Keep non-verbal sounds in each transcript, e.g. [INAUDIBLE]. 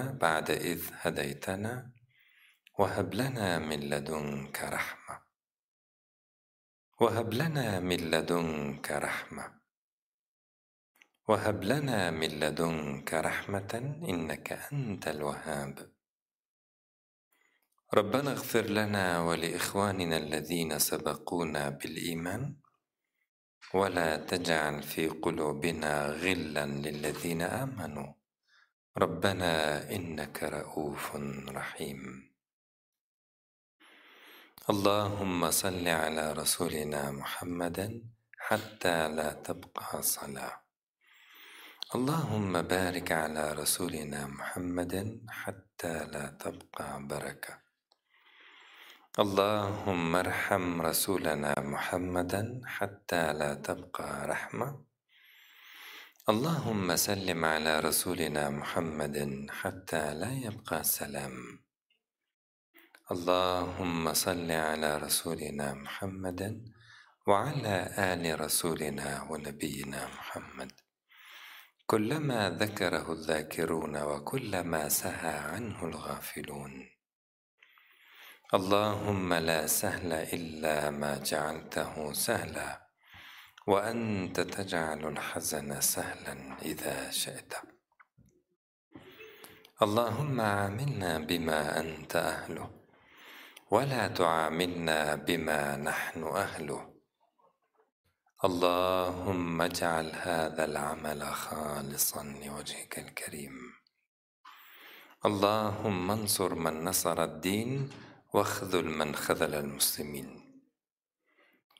بعد إذ هديتنا وهب لنا من لدنك رحمة. وهب لنا من لدنك رحمة. وهب لنا من لدنك رحمة إنك أنت الوهاب. ربنا اغفر لنا ولإخواننا الذين سبقونا بالإيمان. ولا تجعل في قلوبنا غلا للذين آمنوا. ربنا إنك رؤوف رحيم. اللهم صل على رسولنا محمد حتى لا تبقى صلاة. اللهم بارك على رسولنا محمد حتى لا تبقى بركة. اللهم ارحم رسولنا محمدا حتى لا تبقى رحمة. اللهم سلم على رسولنا محمد حتى لا يبقى سلام. اللهم صل على رسولنا محمد وعلى آل رسولنا ونبينا محمد. كلما ذكره الذاكرون وكلما سهى عنه الغافلون. اللهم لا سهل إلا ما جعلته سهلا. وأنت تجعل الحزن سهلا إذا شئت. اللهم عاملنا بما أنت أهله ولا تعاملنا بما نحن أهله. اللهم اجعل هذا العمل خالصا لوجهك الكريم. اللهم انصر من نصر الدين واخذل من خذل المسلمين.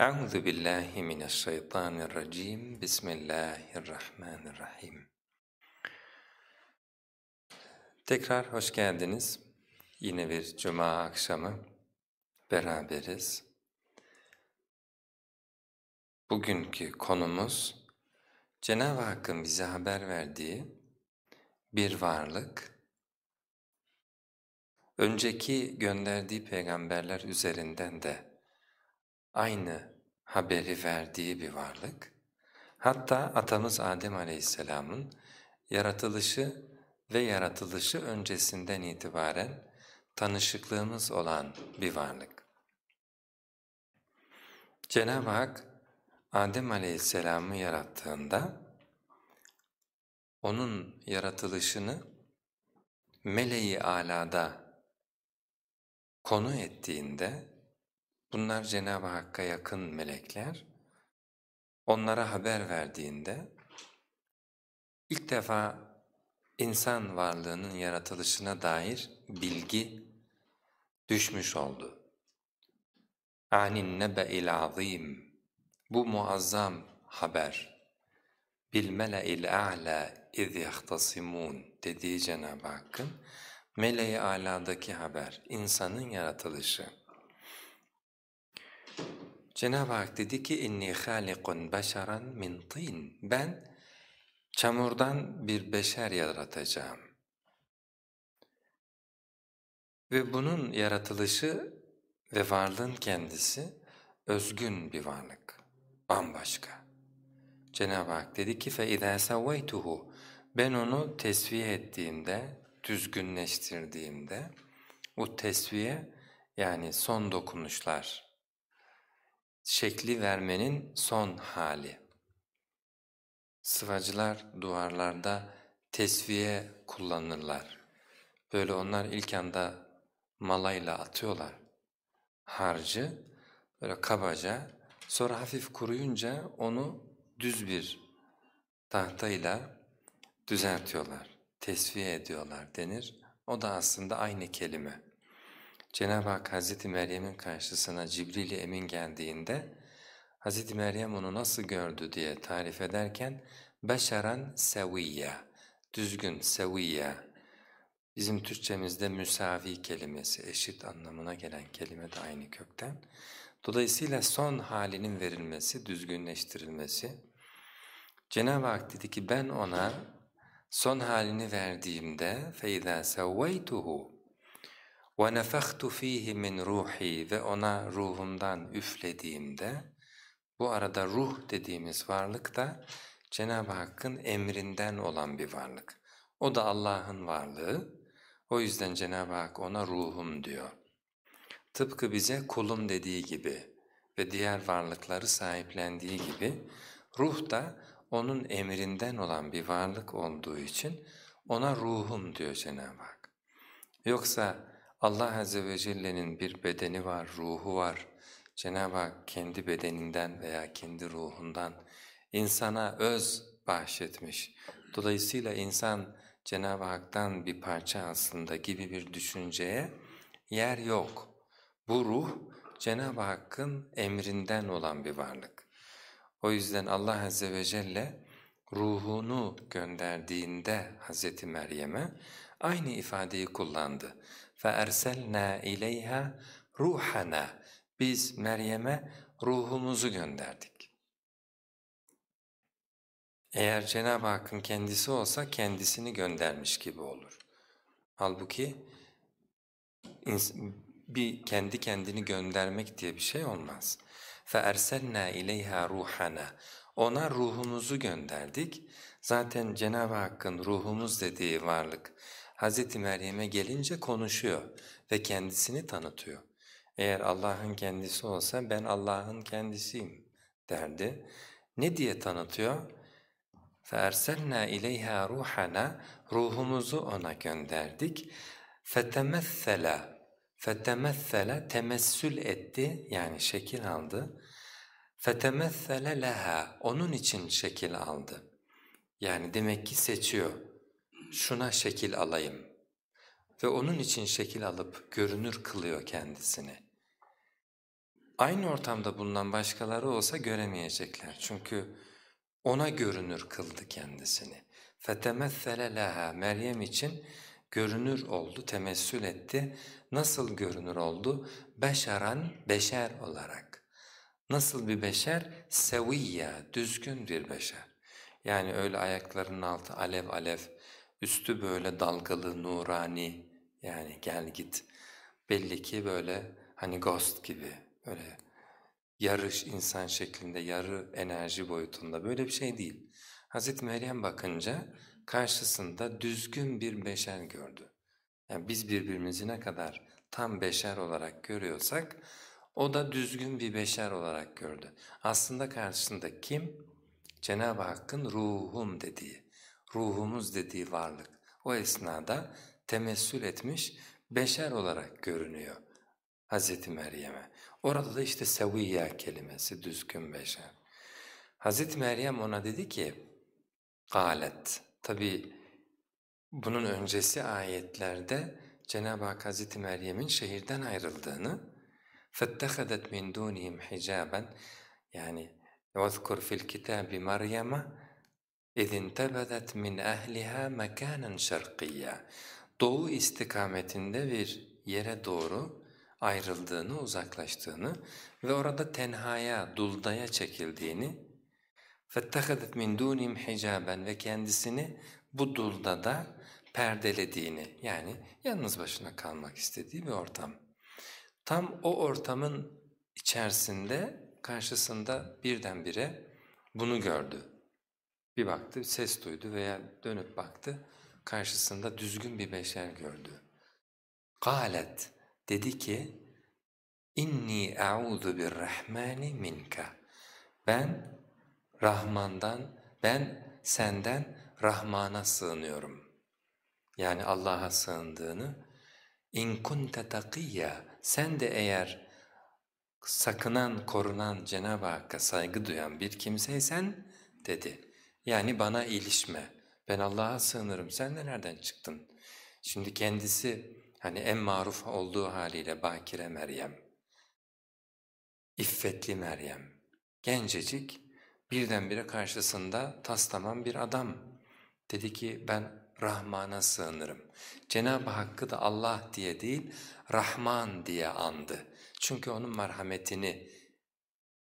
Euzu billahi mineşşeytanirracim. Bismillahirrahmanirrahim. Tekrar hoş geldiniz. Yine bir cuma akşamı beraberiz. Bugünkü konumuz Cenab-ı Hakk'ın bize haber verdiği bir varlık. Önceki gönderdiği peygamberler üzerinden de aynı haberi verdiği bir varlık. Hatta atamız Adem Aleyhisselam'ın yaratılışı ve yaratılışı öncesinden itibaren tanışıklığımız olan bir varlık. Cenab-ı Hak Adem Aleyhisselam'ı yarattığında onun yaratılışını meleği alada konu ettiğinde Bunlar Cenab-ı Hakk'a yakın melekler. Onlara haber verdiğinde ilk defa insan varlığının yaratılışına dair bilgi düşmüş oldu. Anin nebe'il azim bu muazzam haber bil mele'il a'la iz yahtasimun dediği Cenab-ı Hakk'ın meleği aladaki haber, insanın yaratılışı. Cenab-ı Hak dedi ki inni halikun beşeran min tin. Ben çamurdan bir beşer yaratacağım. Ve bunun yaratılışı ve varlığın kendisi özgün bir varlık, bambaşka. Cenab-ı Hak dedi ki فَاِذَا سَوَّيْتُهُ Ben onu tesviye ettiğimde, düzgünleştirdiğimde, o tesviye yani son dokunuşlar, şekli vermenin son hali. Sıvacılar duvarlarda tesviye kullanırlar. Böyle onlar ilk anda malayla atıyorlar harcı, böyle kabaca, sonra hafif kuruyunca onu düz bir tahtayla düzeltiyorlar, tesviye ediyorlar denir. O da aslında aynı kelime. Cenab-ı Hak Hz. Meryem'in karşısına Cibril-i Emin geldiğinde Hz. Meryem onu nasıl gördü diye tarif ederken beşeran seviyya, düzgün seviyya. Bizim Türkçemizde müsavi kelimesi, eşit anlamına gelen kelime de aynı kökten. Dolayısıyla son halinin verilmesi, düzgünleştirilmesi. Cenab-ı Hak dedi ki ben ona son halini verdiğimde فَاِذَا سَوَّيْتُهُ وَنَفَخْتُ ف۪يهِ مِنْ ruhi ve ona ruhumdan üflediğimde bu arada ruh dediğimiz varlık da Cenab-ı Hakk'ın emrinden olan bir varlık. O da Allah'ın varlığı. O yüzden Cenab-ı Hak ona ruhum diyor. Tıpkı bize kulum dediği gibi ve diğer varlıkları sahiplendiği gibi ruh da onun emrinden olan bir varlık olduğu için ona ruhum diyor Cenab-ı Hak. Yoksa Allah Azze ve Celle'nin bir bedeni var, ruhu var. Cenab-ı Hak kendi bedeninden veya kendi ruhundan insana öz bahşetmiş. Dolayısıyla insan Cenab-ı Hak'tan bir parça aslında gibi bir düşünceye yer yok. Bu ruh Cenab-ı Hakk'ın emrinden olan bir varlık. O yüzden Allah Azze ve Celle ruhunu gönderdiğinde Hz. Meryem'e aynı ifadeyi kullandı. فَاَرْسَلْنَا اِلَيْهَا ruhana. Biz Meryem'e ruhumuzu gönderdik. Eğer Cenab-ı Hakk'ın kendisi olsa kendisini göndermiş gibi olur. Halbuki bir kendi kendini göndermek diye bir şey olmaz. فَاَرْسَلْنَا اِلَيْهَا ruhana. Ona ruhumuzu gönderdik. Zaten Cenab-ı Hakk'ın ruhumuz dediği varlık Hz. Meryem'e gelince konuşuyor ve kendisini tanıtıyor. Eğer Allah'ın kendisi olsa ben Allah'ın kendisiyim derdi. Ne diye tanıtıyor? فَاَرْسَلْنَا اِلَيْهَا ruhana Ruhumuzu ona gönderdik. فَتَمَثَّلَ فَتَمَثَّلَ temessül etti yani şekil aldı. فَتَمَثَّلَ leha onun için şekil aldı. Yani demek ki seçiyor. Şuna şekil alayım. Ve onun için şekil alıp görünür kılıyor kendisini. Aynı ortamda bulunan başkaları olsa göremeyecekler. Çünkü ona görünür kıldı kendisini. فَتَمَثَّلَ leha Meryem için görünür oldu, temessül etti. Nasıl görünür oldu? Beşeran, beşer olarak. Nasıl bir beşer? Seviyya, düzgün bir beşer. Yani öyle ayaklarının altı alev alev, üstü böyle dalgalı, nurani, yani gel git. Belli ki böyle hani ghost gibi, böyle yarış insan şeklinde, yarı enerji boyutunda böyle bir şey değil. Hazreti Meryem bakınca karşısında düzgün bir beşer gördü. Yani biz birbirimizi ne kadar tam beşer olarak görüyorsak o da düzgün bir beşer olarak gördü. Aslında karşısında kim? Cenab-ı Hakk'ın ruhum dediği, ruhumuz dediği varlık. O esnada temessül etmiş beşer olarak görünüyor Hz. Meryem'e. Orada da işte seviyya kelimesi, düzgün beşer. Hz. Meryem ona dedi ki, galet, tabi bunun öncesi ayetlerde Cenab-ı Hak Hazreti Meryem'in şehirden ayrıldığını فَاتَّخَذَتْ مِنْ دُونِهِمْ حِجَابًا yani وَذْكُرْ فِي الْكِتَابِ مَرْيَمَ اِذْ انْتَبَذَتْ مِنْ اَهْلِهَا مَكَانًا شَرْقِيًّا Doğu istikametinde bir yere doğru ayrıldığını, uzaklaştığını ve orada tenhaya, duldaya çekildiğini فَاتَّخَذَتْ مِنْ دُونِهِمْ حِجَابًا ve kendisini bu duldada perdelediğini yani yalnız başına kalmak istediği bir ortam. Tam o ortamın içerisinde karşısında birdenbire bunu gördü. Bir baktı, ses duydu veya dönüp baktı, karşısında düzgün bir beşer gördü. Galet dedi ki, inni a'udhu birrahmani minka. Ben Rahman'dan, ben senden Rahman'a sığınıyorum. Yani Allah'a sığındığını, in kunte takiyya, sen de eğer sakınan, korunan, Cenab-ı Hakk'a saygı duyan bir kimseysen dedi. Yani bana ilişme, ben Allah'a sığınırım, sen de nereden çıktın? Şimdi kendisi hani en maruf olduğu haliyle Bakire Meryem, iffetli Meryem, gencecik birdenbire karşısında tas tamam bir adam. Dedi ki ben Rahman'a sığınırım. Cenab-ı Hakk'ı da Allah diye değil, Rahman diye andı. Çünkü onun merhametini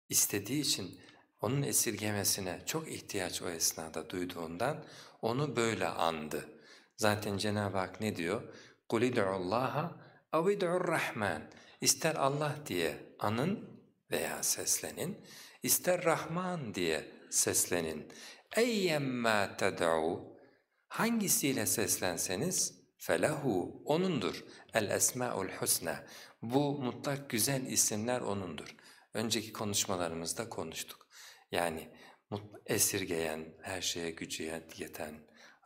istediği için onun esirgemesine çok ihtiyaç o esnada duyduğundan onu böyle andı. Zaten Cenab-ı Hak ne diyor? قُلِ دُعُ اللّٰهَ اَوْ اِدْعُ الرَّحْمَانِ İster Allah diye anın veya seslenin, ister Rahman diye seslenin. اَيَّمَّا تَدْعُوا Hangisiyle seslenseniz felahu onundur. El esmaul husna. Bu mutlak güzel isimler onundur. Önceki konuşmalarımızda konuştuk. Yani esirgeyen, her şeye gücü yeten,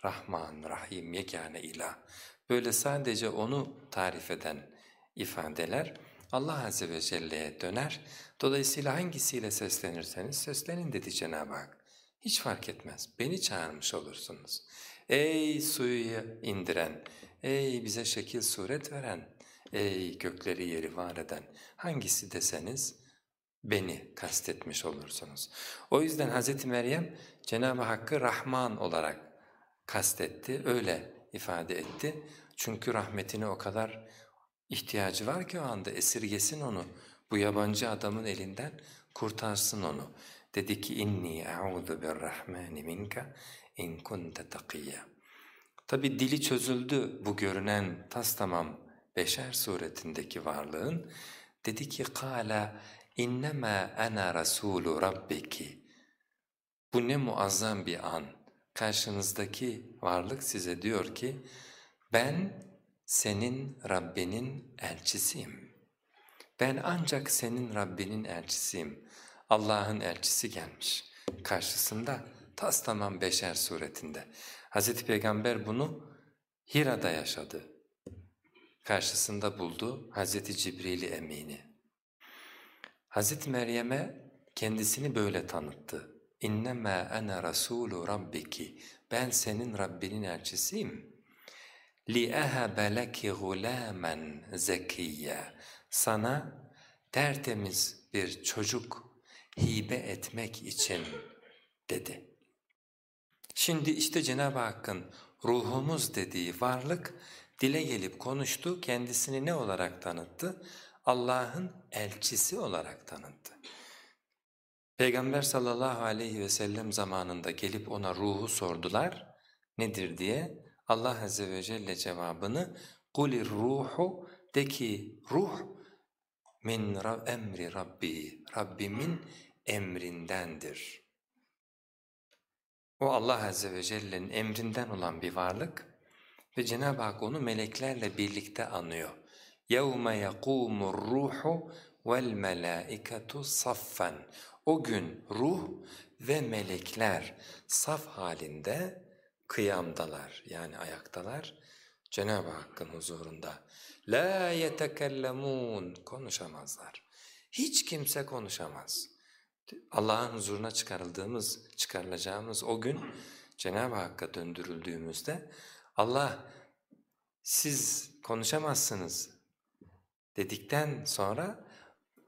Rahman, Rahim, yegane ilah. Böyle sadece onu tarif eden ifadeler Allah Azze ve Celle'ye döner. Dolayısıyla hangisiyle seslenirseniz seslenin dedi Cenab-ı Hak. Hiç fark etmez. Beni çağırmış olursunuz. Ey suyu indiren, ey bize şekil suret veren, ey gökleri yeri var eden hangisi deseniz beni kastetmiş olursunuz. O yüzden Hz. Meryem Cenab-ı Hakk'ı Rahman olarak kastetti, öyle ifade etti. Çünkü rahmetine o kadar ihtiyacı var ki o anda esirgesin onu, bu yabancı adamın elinden kurtarsın onu. Dedi ki inni e'udhu birrahmani minka in kunte takiyya. Tabi dili çözüldü bu görünen tas tamam beşer suretindeki varlığın. Dedi ki kâle innema ana rasulu rabbiki. Bu ne muazzam bir an. Karşınızdaki varlık size diyor ki ben senin Rabbinin elçisiyim. Ben ancak senin Rabbinin elçisiyim. Allah'ın elçisi gelmiş karşısında tas tamam beşer suretinde. Hz. Peygamber bunu Hira'da yaşadı. Karşısında buldu Hz. Cibril-i Emin'i. Hz. Meryem'e kendisini böyle tanıttı. İnnemâ ene rasûlu rabbiki. Ben senin Rabbinin elçisiyim. لِأَهَبَ لَكِ غُلَامًا زَكِيًّا Sana tertemiz bir çocuk hibe etmek için dedi. Şimdi işte Cenab-ı Hakk'ın ruhumuz dediği varlık dile gelip konuştu, kendisini ne olarak tanıttı? Allah'ın elçisi olarak tanıttı. Peygamber sallallahu aleyhi ve sellem zamanında gelip ona ruhu sordular, nedir diye. Allah azze ve celle cevabını قُلِ ruhu de ki ruh min emri Rabbi, Rabbimin emrindendir. O Allah Azze ve Celle'nin emrinden olan bir varlık ve Cenab-ı Hak onu meleklerle birlikte anıyor. يَوْمَ يَقُومُ الرُّوحُ وَالْمَلَائِكَةُ صَفًّا O gün ruh ve melekler saf halinde kıyamdalar yani ayaktalar Cenab-ı Hakk'ın huzurunda. La yetekellemun konuşamazlar. Hiç kimse konuşamaz. Allah'ın huzuruna çıkarıldığımız, çıkarılacağımız o gün Cenab-ı Hakk'a döndürüldüğümüzde Allah siz konuşamazsınız dedikten sonra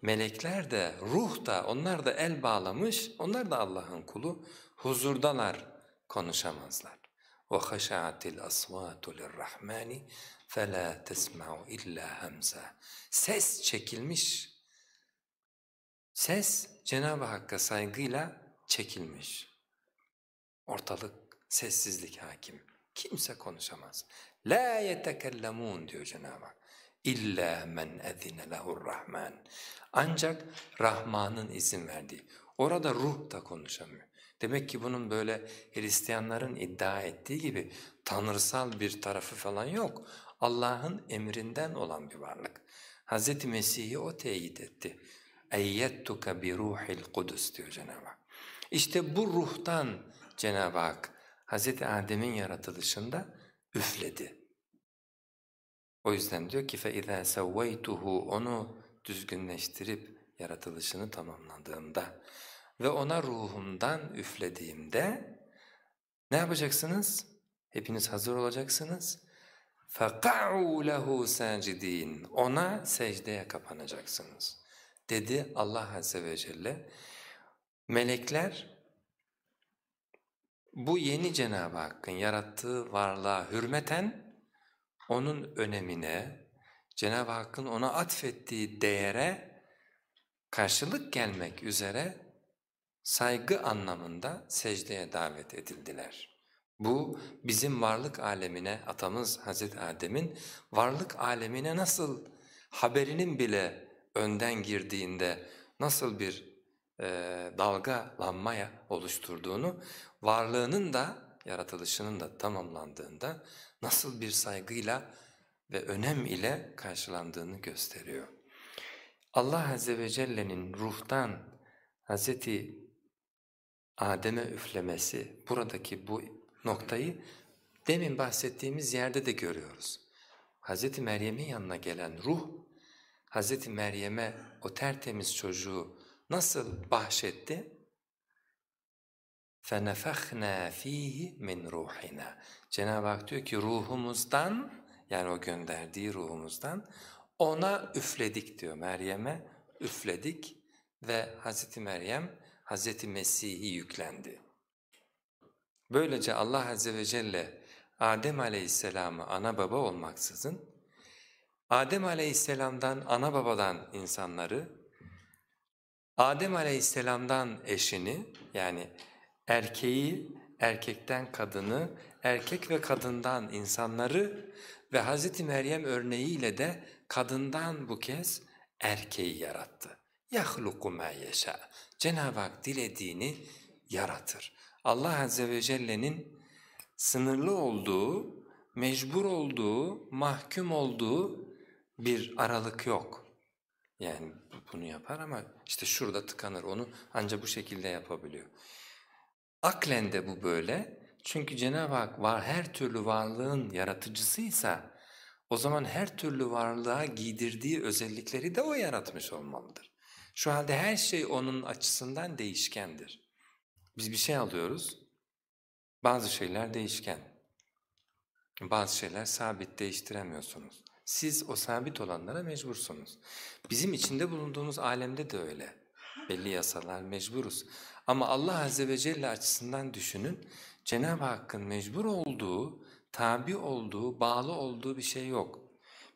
melekler de ruh da onlar da el bağlamış onlar da Allah'ın kulu huzurdalar konuşamazlar. وَخَشَعَتِ الْأَصْوَاتُ لِلرَّحْمَانِ فَلَا تَسْمَعُ اِلَّا هَمْزًا Ses çekilmiş. Ses Cenab-ı Hakk'a saygıyla çekilmiş. Ortalık sessizlik hakim. Kimse konuşamaz. La yetekellemun diyor Cenab-ı Hak. İlla men ezine lehur rahman. Ancak Rahman'ın izin verdiği. Orada ruh da konuşamıyor. Demek ki bunun böyle Hristiyanların iddia ettiği gibi tanrısal bir tarafı falan yok. Allah'ın emrinden olan bir varlık. Hz. Mesih'i o teyit etti. اَيَّتُّكَ بِرُوحِ الْقُدُسِ diyor Cenab-ı Hak. İşte bu ruhtan Cenab-ı Hak Hz. Adem'in yaratılışında üfledi. O yüzden diyor ki فَاِذَا سَوَّيْتُهُ Onu düzgünleştirip yaratılışını tamamladığımda ve ona ruhumdan üflediğimde ne yapacaksınız? Hepiniz hazır olacaksınız. فَقَعُوا لَهُ سَاجِد۪ينَ Ona secdeye kapanacaksınız. Dedi Allah Azze ve Celle. Melekler bu yeni Cenab-ı Hakk'ın yarattığı varlığa hürmeten onun önemine, Cenab-ı Hakk'ın ona atfettiği değere karşılık gelmek üzere saygı anlamında secdeye davet edildiler. Bu bizim varlık alemine, atamız Hazreti Adem'in varlık alemine nasıl haberinin bile önden girdiğinde nasıl bir e, dalgalanmaya oluşturduğunu, varlığının da yaratılışının da tamamlandığında nasıl bir saygıyla ve önem ile karşılandığını gösteriyor. Allah Azze ve Celle'nin ruhtan Hazreti Adem'e üflemesi, buradaki bu noktayı demin bahsettiğimiz yerde de görüyoruz. Hazreti Meryem'in yanına gelen ruh, Hazreti Meryem'e o tertemiz çocuğu nasıl bahşetti? فَنَفَخْنَا ف۪يهِ مِنْ رُوحِنَا Cenab-ı Hak diyor ki ruhumuzdan, yani o gönderdiği ruhumuzdan ona üfledik diyor Meryem'e, üfledik ve Hazreti Meryem Hazreti Mesih'i yüklendi. Böylece Allah Azze ve Celle Adem Aleyhisselam'ı ana baba olmaksızın, Adem Aleyhisselam'dan ana babadan insanları, Adem Aleyhisselam'dan eşini yani erkeği, erkekten kadını, erkek ve kadından insanları ve Hazreti Meryem örneğiyle de kadından bu kez erkeği yarattı. يَخْلُقُ مَا يَشَاءُ Cenab-ı Hak dilediğini yaratır. Allah Azze ve Celle'nin sınırlı olduğu, mecbur olduğu, mahkum olduğu bir aralık yok. Yani bunu yapar ama işte şurada tıkanır onu ancak bu şekilde yapabiliyor. Aklen de bu böyle. Çünkü Cenab-ı Hak var, her türlü varlığın yaratıcısıysa o zaman her türlü varlığa giydirdiği özellikleri de o yaratmış olmalıdır. Şu halde her şey onun açısından değişkendir. Biz bir şey alıyoruz, bazı şeyler değişken, bazı şeyler sabit değiştiremiyorsunuz. Siz o sabit olanlara mecbursunuz. Bizim içinde bulunduğumuz alemde de öyle. Belli yasalar mecburuz. Ama Allah Azze ve Celle açısından düşünün, Cenab-ı Hakk'ın mecbur olduğu, tabi olduğu, bağlı olduğu bir şey yok.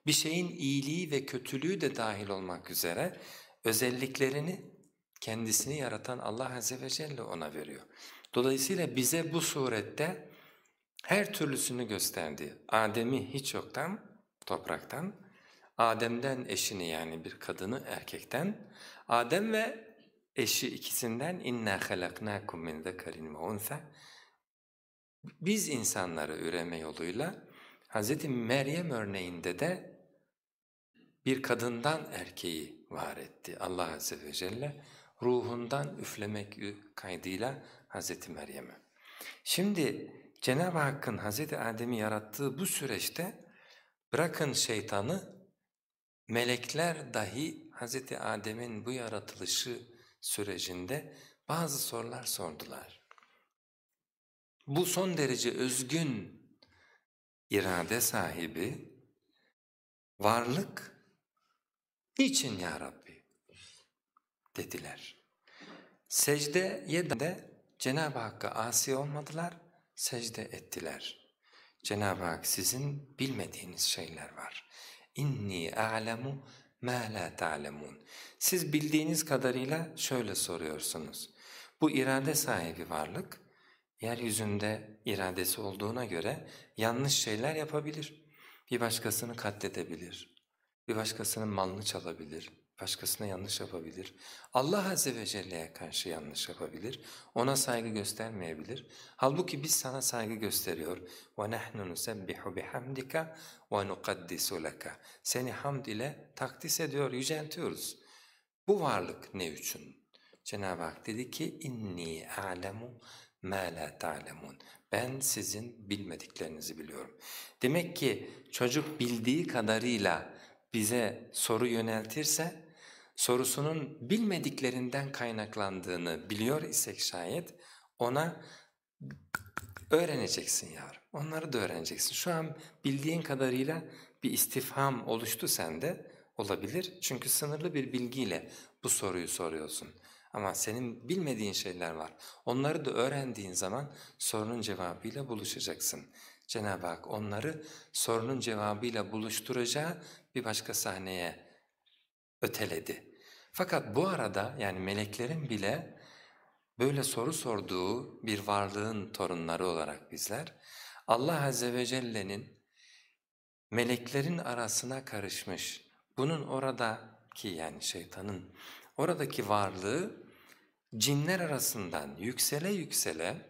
Bir şeyin iyiliği ve kötülüğü de dahil olmak üzere özelliklerini kendisini yaratan Allah Azze ve Celle ona veriyor. Dolayısıyla bize bu surette her türlüsünü gösterdi. Adem'i hiç yoktan, topraktan, Adem'den eşini yani bir kadını erkekten, Adem ve eşi ikisinden inna halaknakum min zekarin ve unsa biz insanları üreme yoluyla Hz. Meryem örneğinde de bir kadından erkeği var etti Allah Azze ve Celle ruhundan üflemek kaydıyla Hz. Meryem'e. Şimdi Cenab-ı Hakk'ın Hz. Adem'i yarattığı bu süreçte bırakın şeytanı melekler dahi Hz. Adem'in bu yaratılışı sürecinde bazı sorular sordular. Bu son derece özgün irade sahibi, varlık, niçin ya Rabbi? dediler. Secdeye de Cenab-ı Hakk'a asi olmadılar, secde ettiler. Cenab-ı Hak sizin bilmediğiniz şeyler var. İnni a'lemu ma la ta'lemun. Siz bildiğiniz kadarıyla şöyle soruyorsunuz. Bu irade sahibi varlık, yeryüzünde iradesi olduğuna göre yanlış şeyler yapabilir. Bir başkasını katledebilir, bir başkasının malını çalabilir, başkasına yanlış yapabilir. Allah Azze ve Celle'ye karşı yanlış yapabilir, ona saygı göstermeyebilir. Halbuki biz sana saygı gösteriyor. وَنَحْنُ نُسَبِّحُ بِحَمْدِكَ وَنُقَدِّسُ لَكَ Seni hamd ile takdis ediyor, yüceltiyoruz. Bu varlık ne için? Cenab-ı Hak dedi ki inni a'lemu ma la ta'lemun. Ben sizin bilmediklerinizi biliyorum. Demek ki çocuk bildiği kadarıyla bize soru yöneltirse sorusunun bilmediklerinden kaynaklandığını biliyor isek şayet ona öğreneceksin yavrum. Onları da öğreneceksin. Şu an bildiğin kadarıyla bir istifham oluştu sende olabilir. Çünkü sınırlı bir bilgiyle bu soruyu soruyorsun. Ama senin bilmediğin şeyler var. Onları da öğrendiğin zaman sorunun cevabıyla buluşacaksın. Cenab-ı Hak onları sorunun cevabıyla buluşturacağı bir başka sahneye öteledi. Fakat bu arada yani meleklerin bile böyle soru sorduğu bir varlığın torunları olarak bizler Allah Azze ve Celle'nin meleklerin arasına karışmış, bunun oradaki yani şeytanın oradaki varlığı cinler arasından yüksele yüksele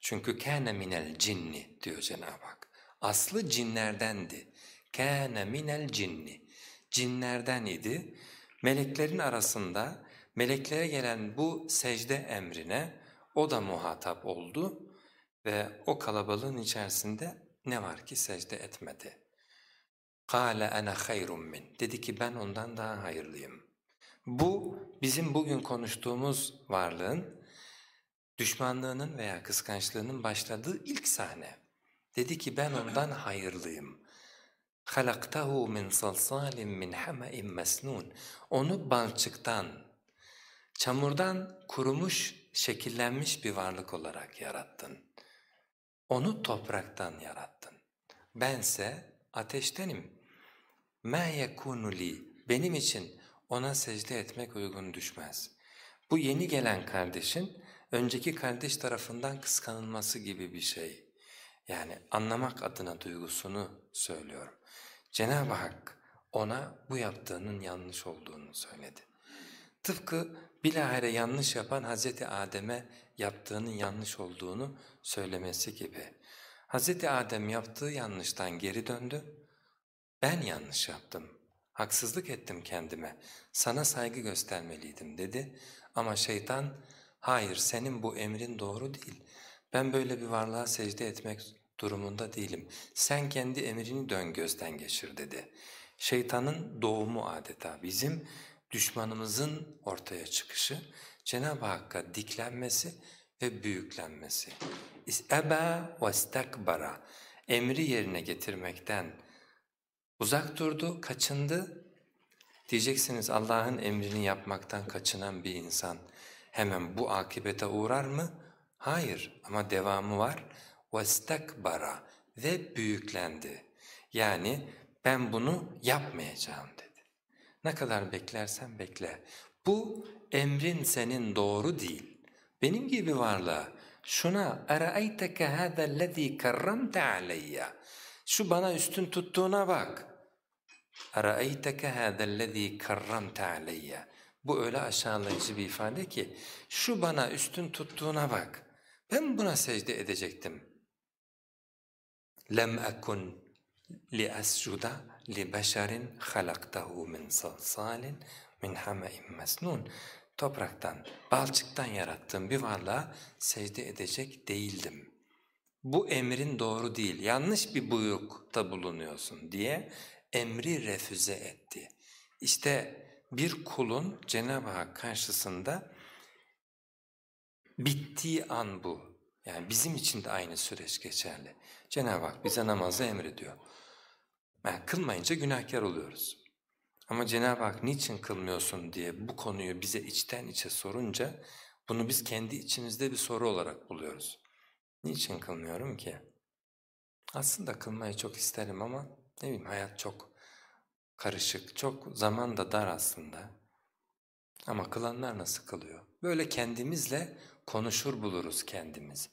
çünkü kâne minel cinni diyor Cenab-ı Hak. Aslı cinlerdendi. Kâne minel cinni. Cinlerden idi. Meleklerin arasında meleklere gelen bu secde emrine o da muhatap oldu ve o kalabalığın içerisinde ne var ki secde etmedi. قَالَ اَنَا خَيْرٌ مِّنْ Dedi ki ben ondan daha hayırlıyım. Bu bizim bugün konuştuğumuz varlığın düşmanlığının veya kıskançlığının başladığı ilk sahne. Dedi ki ben ondan hayırlıyım. halaktahu min salsalim min hamain mesnun. Onu balçıktan, çamurdan kurumuş, şekillenmiş bir varlık olarak yarattın. Onu topraktan yarattın. Bense ateştenim. Ma yekunu li. Benim için ona secde etmek uygun düşmez. Bu yeni gelen kardeşin önceki kardeş tarafından kıskanılması gibi bir şey. Yani anlamak adına duygusunu söylüyorum. Cenab-ı Hak ona bu yaptığının yanlış olduğunu söyledi. Tıpkı bilahare yanlış yapan Hz. Adem'e yaptığının yanlış olduğunu söylemesi gibi. Hz. Adem yaptığı yanlıştan geri döndü, ben yanlış yaptım, haksızlık ettim kendime, sana saygı göstermeliydim dedi ama şeytan hayır senin bu emrin doğru değil, ben böyle bir varlığa secde etmek durumunda değilim, sen kendi emrini dön gözden geçir dedi. Şeytanın doğumu adeta bizim düşmanımızın ortaya çıkışı, Cenab-ı Hakk'a diklenmesi ve büyüklenmesi. İs'eba ve istakbara emri yerine getirmekten uzak durdu, kaçındı. Diyeceksiniz Allah'ın emrini yapmaktan kaçınan bir insan hemen bu akibete uğrar mı? Hayır ama devamı var. وَاسْتَكْبَرَ Ve büyüklendi. Yani ben bunu yapmayacağım dedi. Ne kadar beklersen bekle. Bu emrin senin doğru değil. Benim gibi varlığa şuna اَرَأَيْتَكَ هَذَا الَّذ۪ي كَرَّمْتَ عَلَيَّ Şu bana üstün tuttuğuna bak. اَرَأَيْتَكَ هَذَا الَّذ۪ي كَرَّمْتَ عَلَيَّ Bu öyle aşağılayıcı bir ifade ki şu bana üstün tuttuğuna bak. Ben buna secde edecektim. lem ekun li escuda li beşerin halaktahu min salsalin min hame'in mesnun. Topraktan, balçıktan yarattığım bir varlığa secde edecek değildim. Bu emrin doğru değil, yanlış bir buyrukta bulunuyorsun diye emri refüze etti. İşte bir kulun Cenab-ı Hak karşısında bittiği an bu. Yani bizim için de aynı süreç geçerli. Cenab-ı Hak bize namazı emrediyor. Yani kılmayınca günahkar oluyoruz. Ama Cenab-ı Hak niçin kılmıyorsun diye bu konuyu bize içten içe sorunca bunu biz kendi içimizde bir soru olarak buluyoruz. Niçin kılmıyorum ki? Aslında kılmayı çok isterim ama ne bileyim hayat çok karışık, çok zaman da dar aslında. Ama kılanlar nasıl kılıyor? Böyle kendimizle konuşur buluruz kendimiz.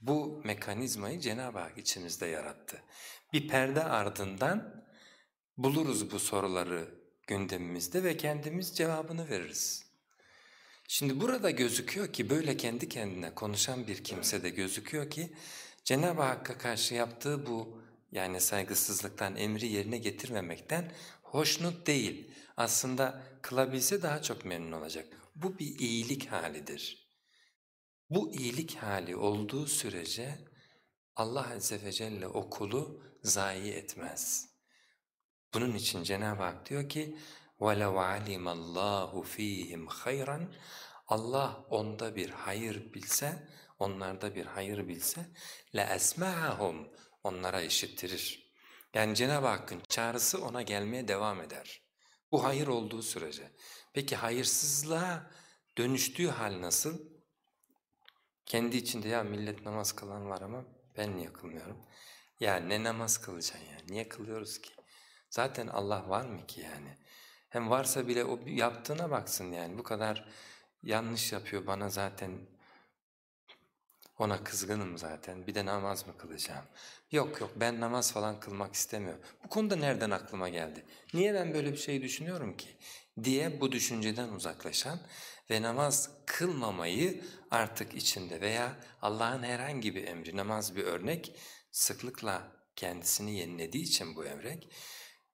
Bu mekanizmayı Cenab-ı Hak içimizde yarattı. Bir perde ardından buluruz bu soruları gündemimizde ve kendimiz cevabını veririz. Şimdi burada gözüküyor ki böyle kendi kendine konuşan bir kimse de gözüküyor ki Cenab-ı Hakk'a karşı yaptığı bu yani saygısızlıktan, emri yerine getirmemekten hoşnut değil. Aslında kılabilse daha çok memnun olacak. Bu bir iyilik halidir. Bu iyilik hali olduğu sürece Allah Azze ve Celle o kulu zayi etmez. Bunun için Cenab-ı Hak diyor ki وَلَوْ عَلِمَ اللّٰهُ ف۪يهِمْ خَيْرًا Allah onda bir hayır bilse, onlarda bir hayır bilse لَأَسْمَعَهُمْ Onlara işittirir. Yani Cenab-ı Hakk'ın çağrısı ona gelmeye devam eder. Bu hayır olduğu sürece. Peki hayırsızlığa dönüştüğü hal nasıl? Kendi içinde ya millet namaz kılan var ama ben niye kılmıyorum? Ya ne namaz kılacaksın ya? Niye kılıyoruz ki? Zaten Allah var mı ki yani? Hem varsa bile o yaptığına baksın yani bu kadar yanlış yapıyor bana zaten ona kızgınım zaten bir de namaz mı kılacağım? Yok yok ben namaz falan kılmak istemiyorum. Bu konuda nereden aklıma geldi? Niye ben böyle bir şey düşünüyorum ki? diye bu düşünceden uzaklaşan ve namaz kılmamayı artık içinde veya Allah'ın herhangi bir emri, namaz bir örnek sıklıkla kendisini yenilediği için bu emrek,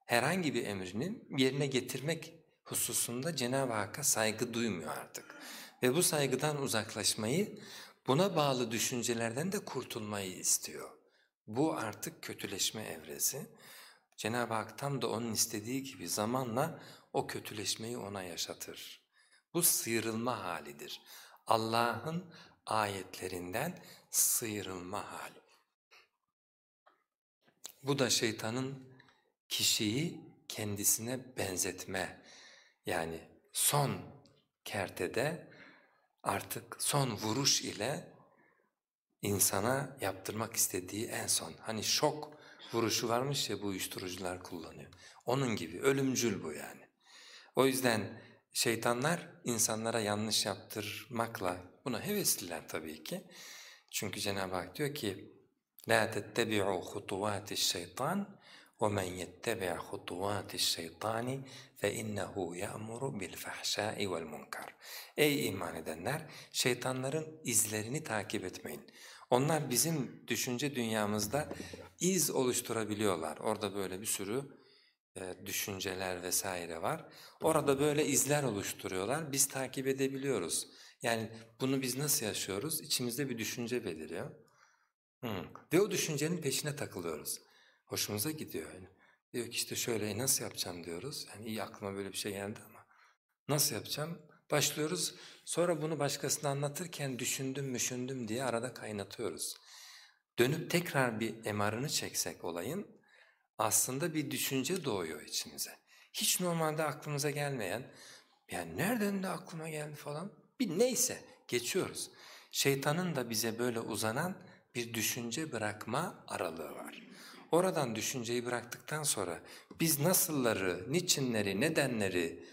herhangi bir emrinin yerine getirmek hususunda Cenab-ı Hakk'a saygı duymuyor artık. Ve bu saygıdan uzaklaşmayı, buna bağlı düşüncelerden de kurtulmayı istiyor. Bu artık kötüleşme evresi. Cenab-ı Hak tam da onun istediği gibi zamanla o kötüleşmeyi ona yaşatır. Bu sıyrılma halidir. Allah'ın ayetlerinden sıyrılma hali. Bu da şeytanın kişiyi kendisine benzetme yani son kertede artık son vuruş ile insana yaptırmak istediği en son hani şok vuruşu varmış ya bu uyuşturucular kullanıyor. Onun gibi ölümcül bu yani. O yüzden şeytanlar insanlara yanlış yaptırmakla buna hevesliler tabii ki. Çünkü Cenab-ı Hak diyor ki لَا تَتَّبِعُوا خُطُوَاتِ الشَّيْطَانِ وَمَنْ يَتَّبِعْ خُطُوَاتِ الشَّيْطَانِ فَاِنَّهُ يَأْمُرُ بِالْفَحْشَاءِ وَالْمُنْكَرِ Ey iman edenler! Şeytanların izlerini takip etmeyin. Onlar bizim düşünce dünyamızda iz oluşturabiliyorlar. Orada böyle bir sürü e, düşünceler vesaire var. Orada böyle izler oluşturuyorlar. Biz takip edebiliyoruz. Yani bunu biz nasıl yaşıyoruz? İçimizde bir düşünce beliriyor. Hmm. Ve o düşüncenin peşine takılıyoruz. Hoşumuza gidiyor. Yani. Diyor ki işte şöyle nasıl yapacağım diyoruz. Yani iyi aklıma böyle bir şey geldi ama nasıl yapacağım? Başlıyoruz sonra bunu başkasına anlatırken düşündüm düşündüm diye arada kaynatıyoruz. Dönüp tekrar bir emarını çeksek olayın aslında bir düşünce doğuyor içimize. Hiç normalde aklımıza gelmeyen yani nereden de aklıma geldi falan bir neyse geçiyoruz. Şeytanın da bize böyle uzanan bir düşünce bırakma aralığı var. Oradan düşünceyi bıraktıktan sonra biz nasılları, niçinleri, nedenleri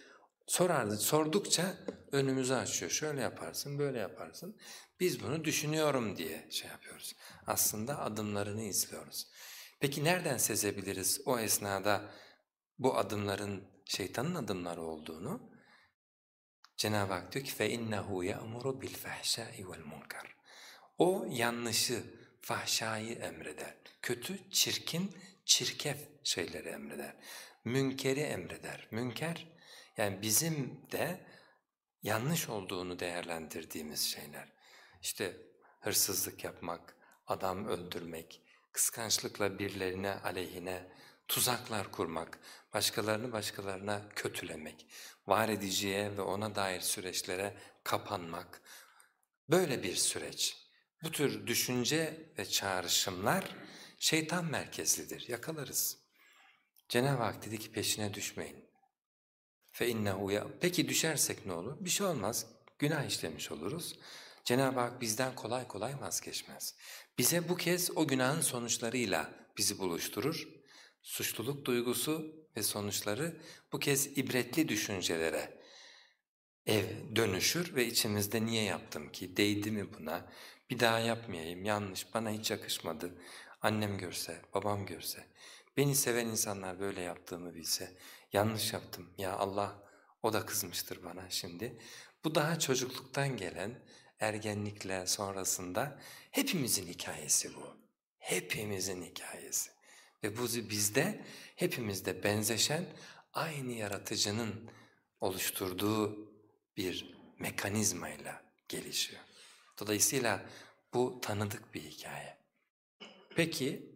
sorardı, sordukça önümüzü açıyor. Şöyle yaparsın, böyle yaparsın. Biz bunu düşünüyorum diye şey yapıyoruz. Aslında adımlarını izliyoruz. Peki nereden sezebiliriz o esnada bu adımların şeytanın adımları olduğunu? Cenab-ı Hak diyor ki فَاِنَّهُ يَأْمُرُ بِالْفَحْشَاءِ وَالْمُنْكَرِ O yanlışı, fahşayı emreder. Kötü, çirkin, çirkef şeyleri emreder. Münkeri emreder. Münker yani bizim de yanlış olduğunu değerlendirdiğimiz şeyler. İşte hırsızlık yapmak, adam öldürmek, kıskançlıkla birilerine aleyhine tuzaklar kurmak, başkalarını başkalarına kötülemek, var ediciye ve ona dair süreçlere kapanmak, böyle bir süreç. Bu tür düşünce ve çağrışımlar şeytan merkezlidir, yakalarız. Cenab-ı Hak dedi ki peşine düşmeyin. İnnehu ya. Peki düşersek ne olur? Bir şey olmaz. Günah işlemiş oluruz. Cenab-ı Hak bizden kolay kolay vazgeçmez. Bize bu kez o günahın sonuçlarıyla bizi buluşturur. Suçluluk duygusu ve sonuçları bu kez ibretli düşüncelere ev dönüşür ve içimizde niye yaptım ki, değdi mi buna, bir daha yapmayayım, yanlış, bana hiç yakışmadı, annem görse, babam görse, beni seven insanlar böyle yaptığımı bilse, yanlış yaptım, ya Allah o da kızmıştır bana şimdi. Bu daha çocukluktan gelen, ergenlikle sonrasında hepimizin hikayesi bu. Hepimizin hikayesi. Ve bu bizde, hepimizde benzeşen aynı yaratıcının oluşturduğu bir mekanizmayla gelişiyor. Dolayısıyla bu tanıdık bir hikaye. Peki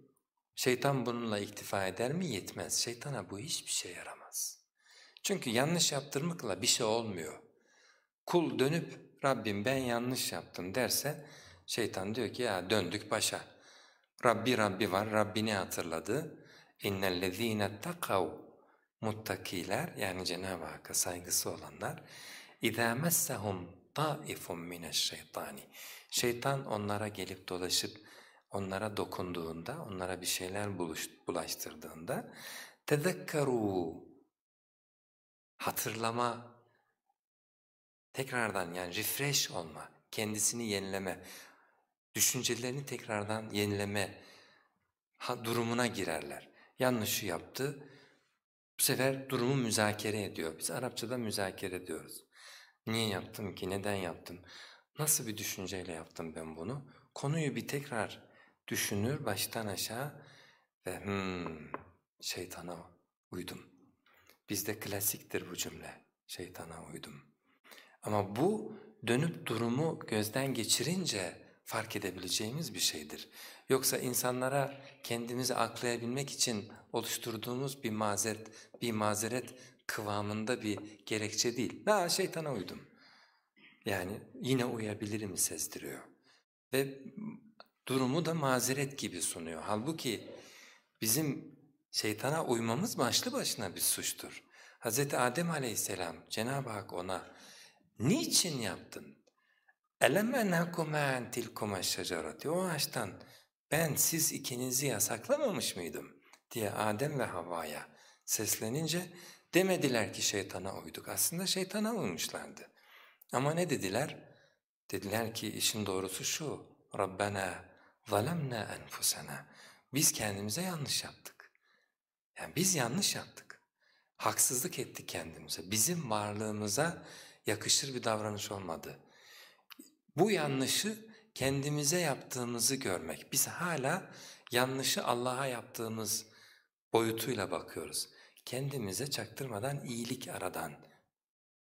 şeytan bununla iktifa eder mi? Yetmez. Şeytana bu hiçbir şey yaramaz. Çünkü yanlış yaptırmakla bir şey olmuyor. Kul dönüp Rabbim ben yanlış yaptım derse şeytan diyor ki ya döndük başa. Rabbi Rabbi var, Rabbini hatırladı. İnnellezîne takav muttakiler yani Cenab-ı Hakk'a saygısı olanlar اِذَا مَسَّهُمْ طَائِفٌ مِنَ الشَّيْطَانِ Şeytan onlara gelip dolaşıp onlara dokunduğunda, onlara bir şeyler buluş, bulaştırdığında تَذَكَّرُوا Hatırlama, tekrardan yani refresh olma, kendisini yenileme, düşüncelerini tekrardan yenileme durumuna girerler. Yanlışı yaptı, bu sefer durumu müzakere ediyor. Biz Arapçada müzakere ediyoruz. Niye yaptım ki, neden yaptım, nasıl bir düşünceyle yaptım ben bunu? Konuyu bir tekrar düşünür baştan aşağı ve hmm, şeytana uydum. Bizde klasiktir bu cümle, şeytana uydum. Ama bu dönüp durumu gözden geçirince fark edebileceğimiz bir şeydir. Yoksa insanlara kendimizi aklayabilmek için oluşturduğumuz bir mazeret, bir mazeret kıvamında bir gerekçe değil. Ha şeytana uydum. Yani yine uyabilirim sezdiriyor. Ve durumu da mazeret gibi sunuyor. Halbuki bizim şeytana uymamız başlı başına bir suçtur. Hz. Adem aleyhisselam Cenab-ı Hak ona Niçin yaptın? Elem enhakuma en tilkuma. O ağaçtan ben siz ikinizi yasaklamamış mıydım diye Adem ve Havva'ya seslenince demediler ki şeytana uyduk. Aslında şeytana uymuşlardı. Ama ne dediler? Dediler ki işin doğrusu şu. Rabbena zalemna enfusena. Biz kendimize yanlış yaptık. Yani biz yanlış yaptık. Haksızlık ettik kendimize. Bizim varlığımıza yakışır bir davranış olmadı. Bu yanlışı kendimize yaptığımızı görmek. Biz hala yanlışı Allah'a yaptığımız boyutuyla bakıyoruz kendimize çaktırmadan iyilik aradan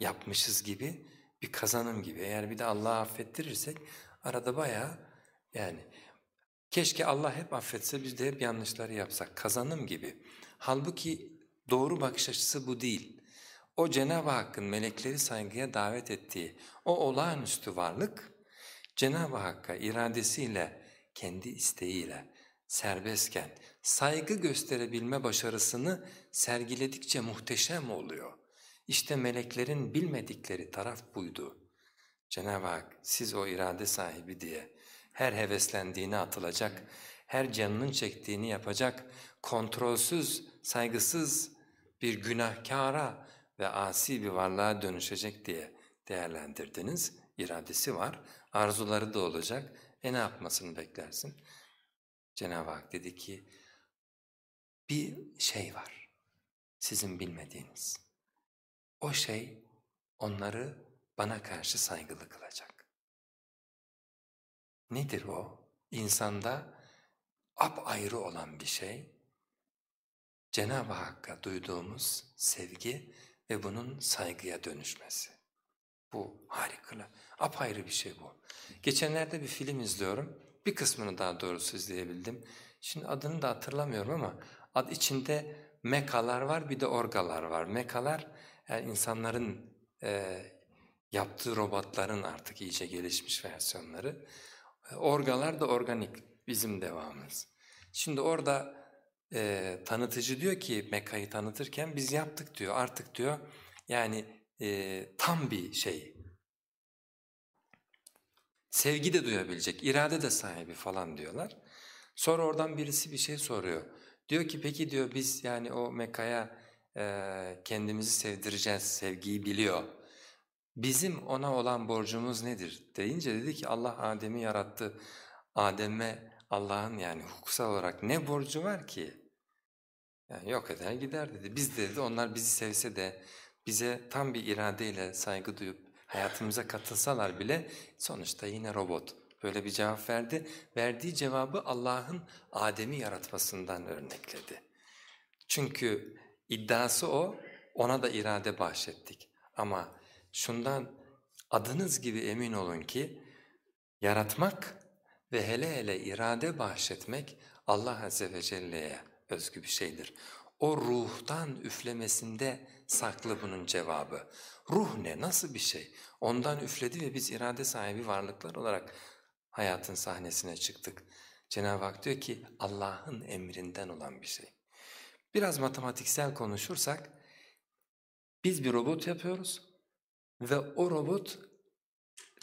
yapmışız gibi bir kazanım gibi. Eğer bir de Allah'ı affettirirsek arada bayağı yani keşke Allah hep affetse biz de hep yanlışları yapsak kazanım gibi. Halbuki doğru bakış açısı bu değil. O Cenab-ı Hakk'ın melekleri saygıya davet ettiği o olağanüstü varlık Cenab-ı Hakk'a iradesiyle, kendi isteğiyle serbestken saygı gösterebilme başarısını sergiledikçe muhteşem oluyor. İşte meleklerin bilmedikleri taraf buydu. Cenab-ı Hak siz o irade sahibi diye her heveslendiğini atılacak, her canının çektiğini yapacak, kontrolsüz, saygısız bir günahkara ve asi bir varlığa dönüşecek diye değerlendirdiniz. İradesi var, arzuları da olacak. E ne yapmasını beklersin? Cenab-ı Hak dedi ki bir şey var sizin bilmediğiniz. O şey onları bana karşı saygılı kılacak. Nedir o? İnsanda apayrı olan bir şey, Cenab-ı Hakk'a duyduğumuz sevgi ve bunun saygıya dönüşmesi. Bu harika, apayrı bir şey bu. Geçenlerde bir film izliyorum, bir kısmını daha doğrusu izleyebildim. Şimdi adını da hatırlamıyorum ama ad içinde mekalar var bir de orgalar var. Mekalar yani insanların e, yaptığı robotların artık iyice gelişmiş versiyonları. Orgalar da organik, bizim devamımız. Şimdi orada e, tanıtıcı diyor ki Mekka'yı tanıtırken biz yaptık diyor, artık diyor yani e, tam bir şey. Sevgi de duyabilecek, irade de sahibi falan diyorlar. Sonra oradan birisi bir şey soruyor. Diyor ki peki diyor biz yani o Mekka'ya e, kendimizi sevdireceğiz, sevgiyi biliyor. Bizim ona olan borcumuz nedir deyince dedi ki Allah Adem'i yarattı. Adem'e Allah'ın yani hukuksal olarak ne borcu var ki? Yani yok eder gider dedi. Biz de dedi onlar bizi sevse de bize tam bir iradeyle saygı duyup hayatımıza katılsalar bile sonuçta yine robot. Böyle bir cevap verdi. Verdiği cevabı Allah'ın Adem'i yaratmasından örnekledi. Çünkü iddiası o, ona da irade bahşettik. Ama şundan adınız gibi emin olun ki yaratmak ve hele hele irade bahşetmek Allah Azze ve Celle'ye özgü bir şeydir. O ruhtan üflemesinde saklı bunun cevabı. Ruh ne, nasıl bir şey? Ondan üfledi ve biz irade sahibi varlıklar olarak hayatın sahnesine çıktık. Cenab-ı Hak diyor ki Allah'ın emrinden olan bir şey. Biraz matematiksel konuşursak biz bir robot yapıyoruz ve o robot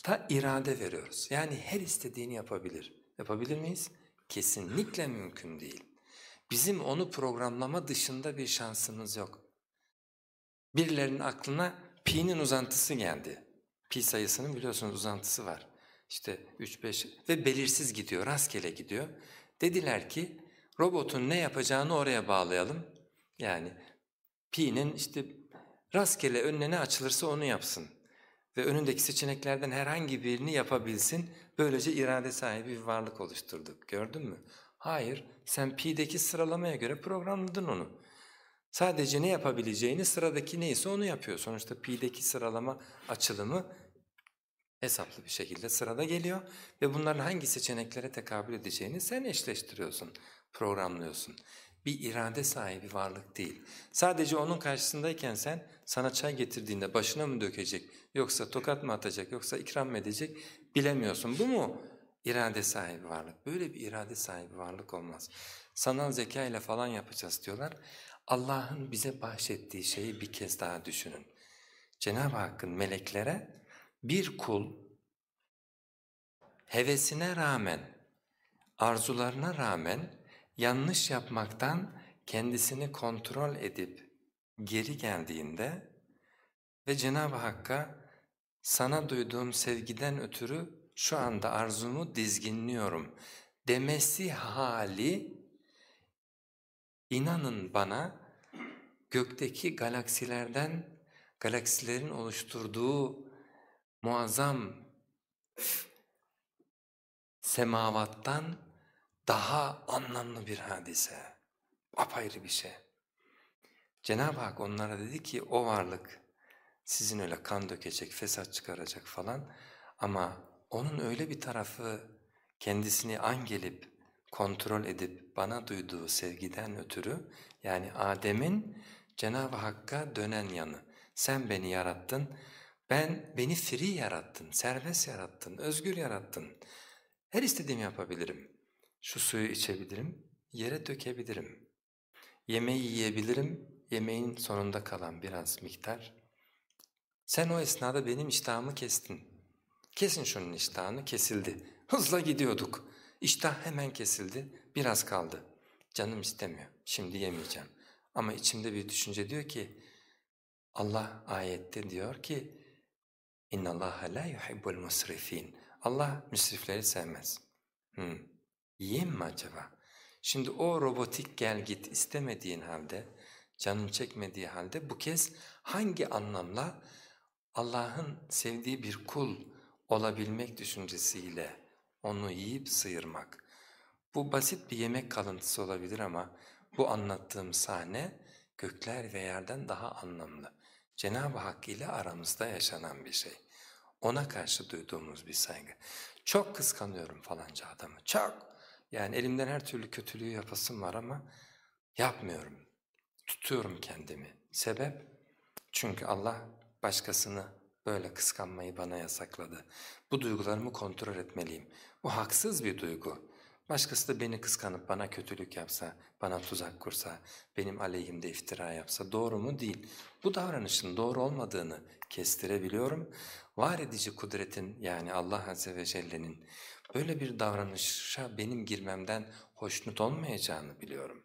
ta irade veriyoruz. Yani her istediğini yapabilir. Yapabilir miyiz? Kesinlikle mümkün değil. Bizim onu programlama dışında bir şansımız yok. Birilerinin aklına pi'nin uzantısı geldi. Pi sayısının biliyorsunuz uzantısı var. İşte 3, 5 ve belirsiz gidiyor, rastgele gidiyor. Dediler ki robotun ne yapacağını oraya bağlayalım. Yani pi'nin işte rastgele önüne ne açılırsa onu yapsın. Ve önündeki seçeneklerden herhangi birini yapabilsin. Böylece irade sahibi bir varlık oluşturduk. Gördün mü? Hayır, sen pi'deki sıralamaya göre programladın onu. Sadece ne yapabileceğini sıradaki neyse onu yapıyor. Sonuçta pi'deki sıralama açılımı hesaplı bir şekilde sırada geliyor ve bunların hangi seçeneklere tekabül edeceğini sen eşleştiriyorsun, programlıyorsun. Bir irade sahibi varlık değil. Sadece onun karşısındayken sen sana çay getirdiğinde başına mı dökecek, yoksa tokat mı atacak, yoksa ikram mı edecek bilemiyorsun. Bu mu irade sahibi varlık? Böyle bir irade sahibi varlık olmaz. Sanal zeka ile falan yapacağız diyorlar. Allah'ın bize bahşettiği şeyi bir kez daha düşünün. Cenab-ı Hakk'ın meleklere bir kul hevesine rağmen, arzularına rağmen yanlış yapmaktan kendisini kontrol edip geri geldiğinde ve Cenab-ı Hakk'a sana duyduğum sevgiden ötürü şu anda arzumu dizginliyorum demesi hali inanın bana gökteki galaksilerden galaksilerin oluşturduğu muazzam semavattan daha anlamlı bir hadise, apayrı bir şey. Cenab-ı Hak onlara dedi ki o varlık sizin öyle kan dökecek, fesat çıkaracak falan ama onun öyle bir tarafı kendisini an gelip kontrol edip bana duyduğu sevgiden ötürü yani Adem'in Cenab-ı Hakk'a dönen yanı. Sen beni yarattın, ben beni free yarattın, serbest yarattın, özgür yarattın. Her istediğimi yapabilirim. Şu suyu içebilirim, yere dökebilirim. Yemeği yiyebilirim, yemeğin sonunda kalan biraz miktar. Sen o esnada benim iştahımı kestin. Kesin şunun iştahını, kesildi. Hızla gidiyorduk. İştah hemen kesildi, biraz kaldı. Canım istemiyor, şimdi yemeyeceğim. Ama içimde bir düşünce diyor ki, Allah ayette diyor ki, اِنَّ اللّٰهَ لَا يُحِبُّ الْمُسْرِف۪ينَ Allah müsrifleri sevmez. Hmm. Yiyeyim mi acaba? Şimdi o robotik gel git istemediğin halde, canın çekmediği halde bu kez hangi anlamla Allah'ın sevdiği bir kul olabilmek düşüncesiyle onu yiyip sıyırmak. Bu basit bir yemek kalıntısı olabilir ama bu anlattığım sahne gökler ve yerden daha anlamlı. Cenab-ı Hak ile aramızda yaşanan bir şey. Ona karşı duyduğumuz bir saygı. Çok kıskanıyorum falanca adamı, çok. Yani elimden her türlü kötülüğü yapasım var ama yapmıyorum. Tutuyorum kendimi. Sebep? Çünkü Allah başkasını böyle kıskanmayı bana yasakladı. Bu duygularımı kontrol etmeliyim. Bu haksız bir duygu. Başkası da beni kıskanıp bana kötülük yapsa, bana tuzak kursa, benim aleyhimde iftira yapsa doğru mu değil. Bu davranışın doğru olmadığını kestirebiliyorum. Var edici kudretin yani Allah Azze ve Celle'nin böyle bir davranışa benim girmemden hoşnut olmayacağını biliyorum.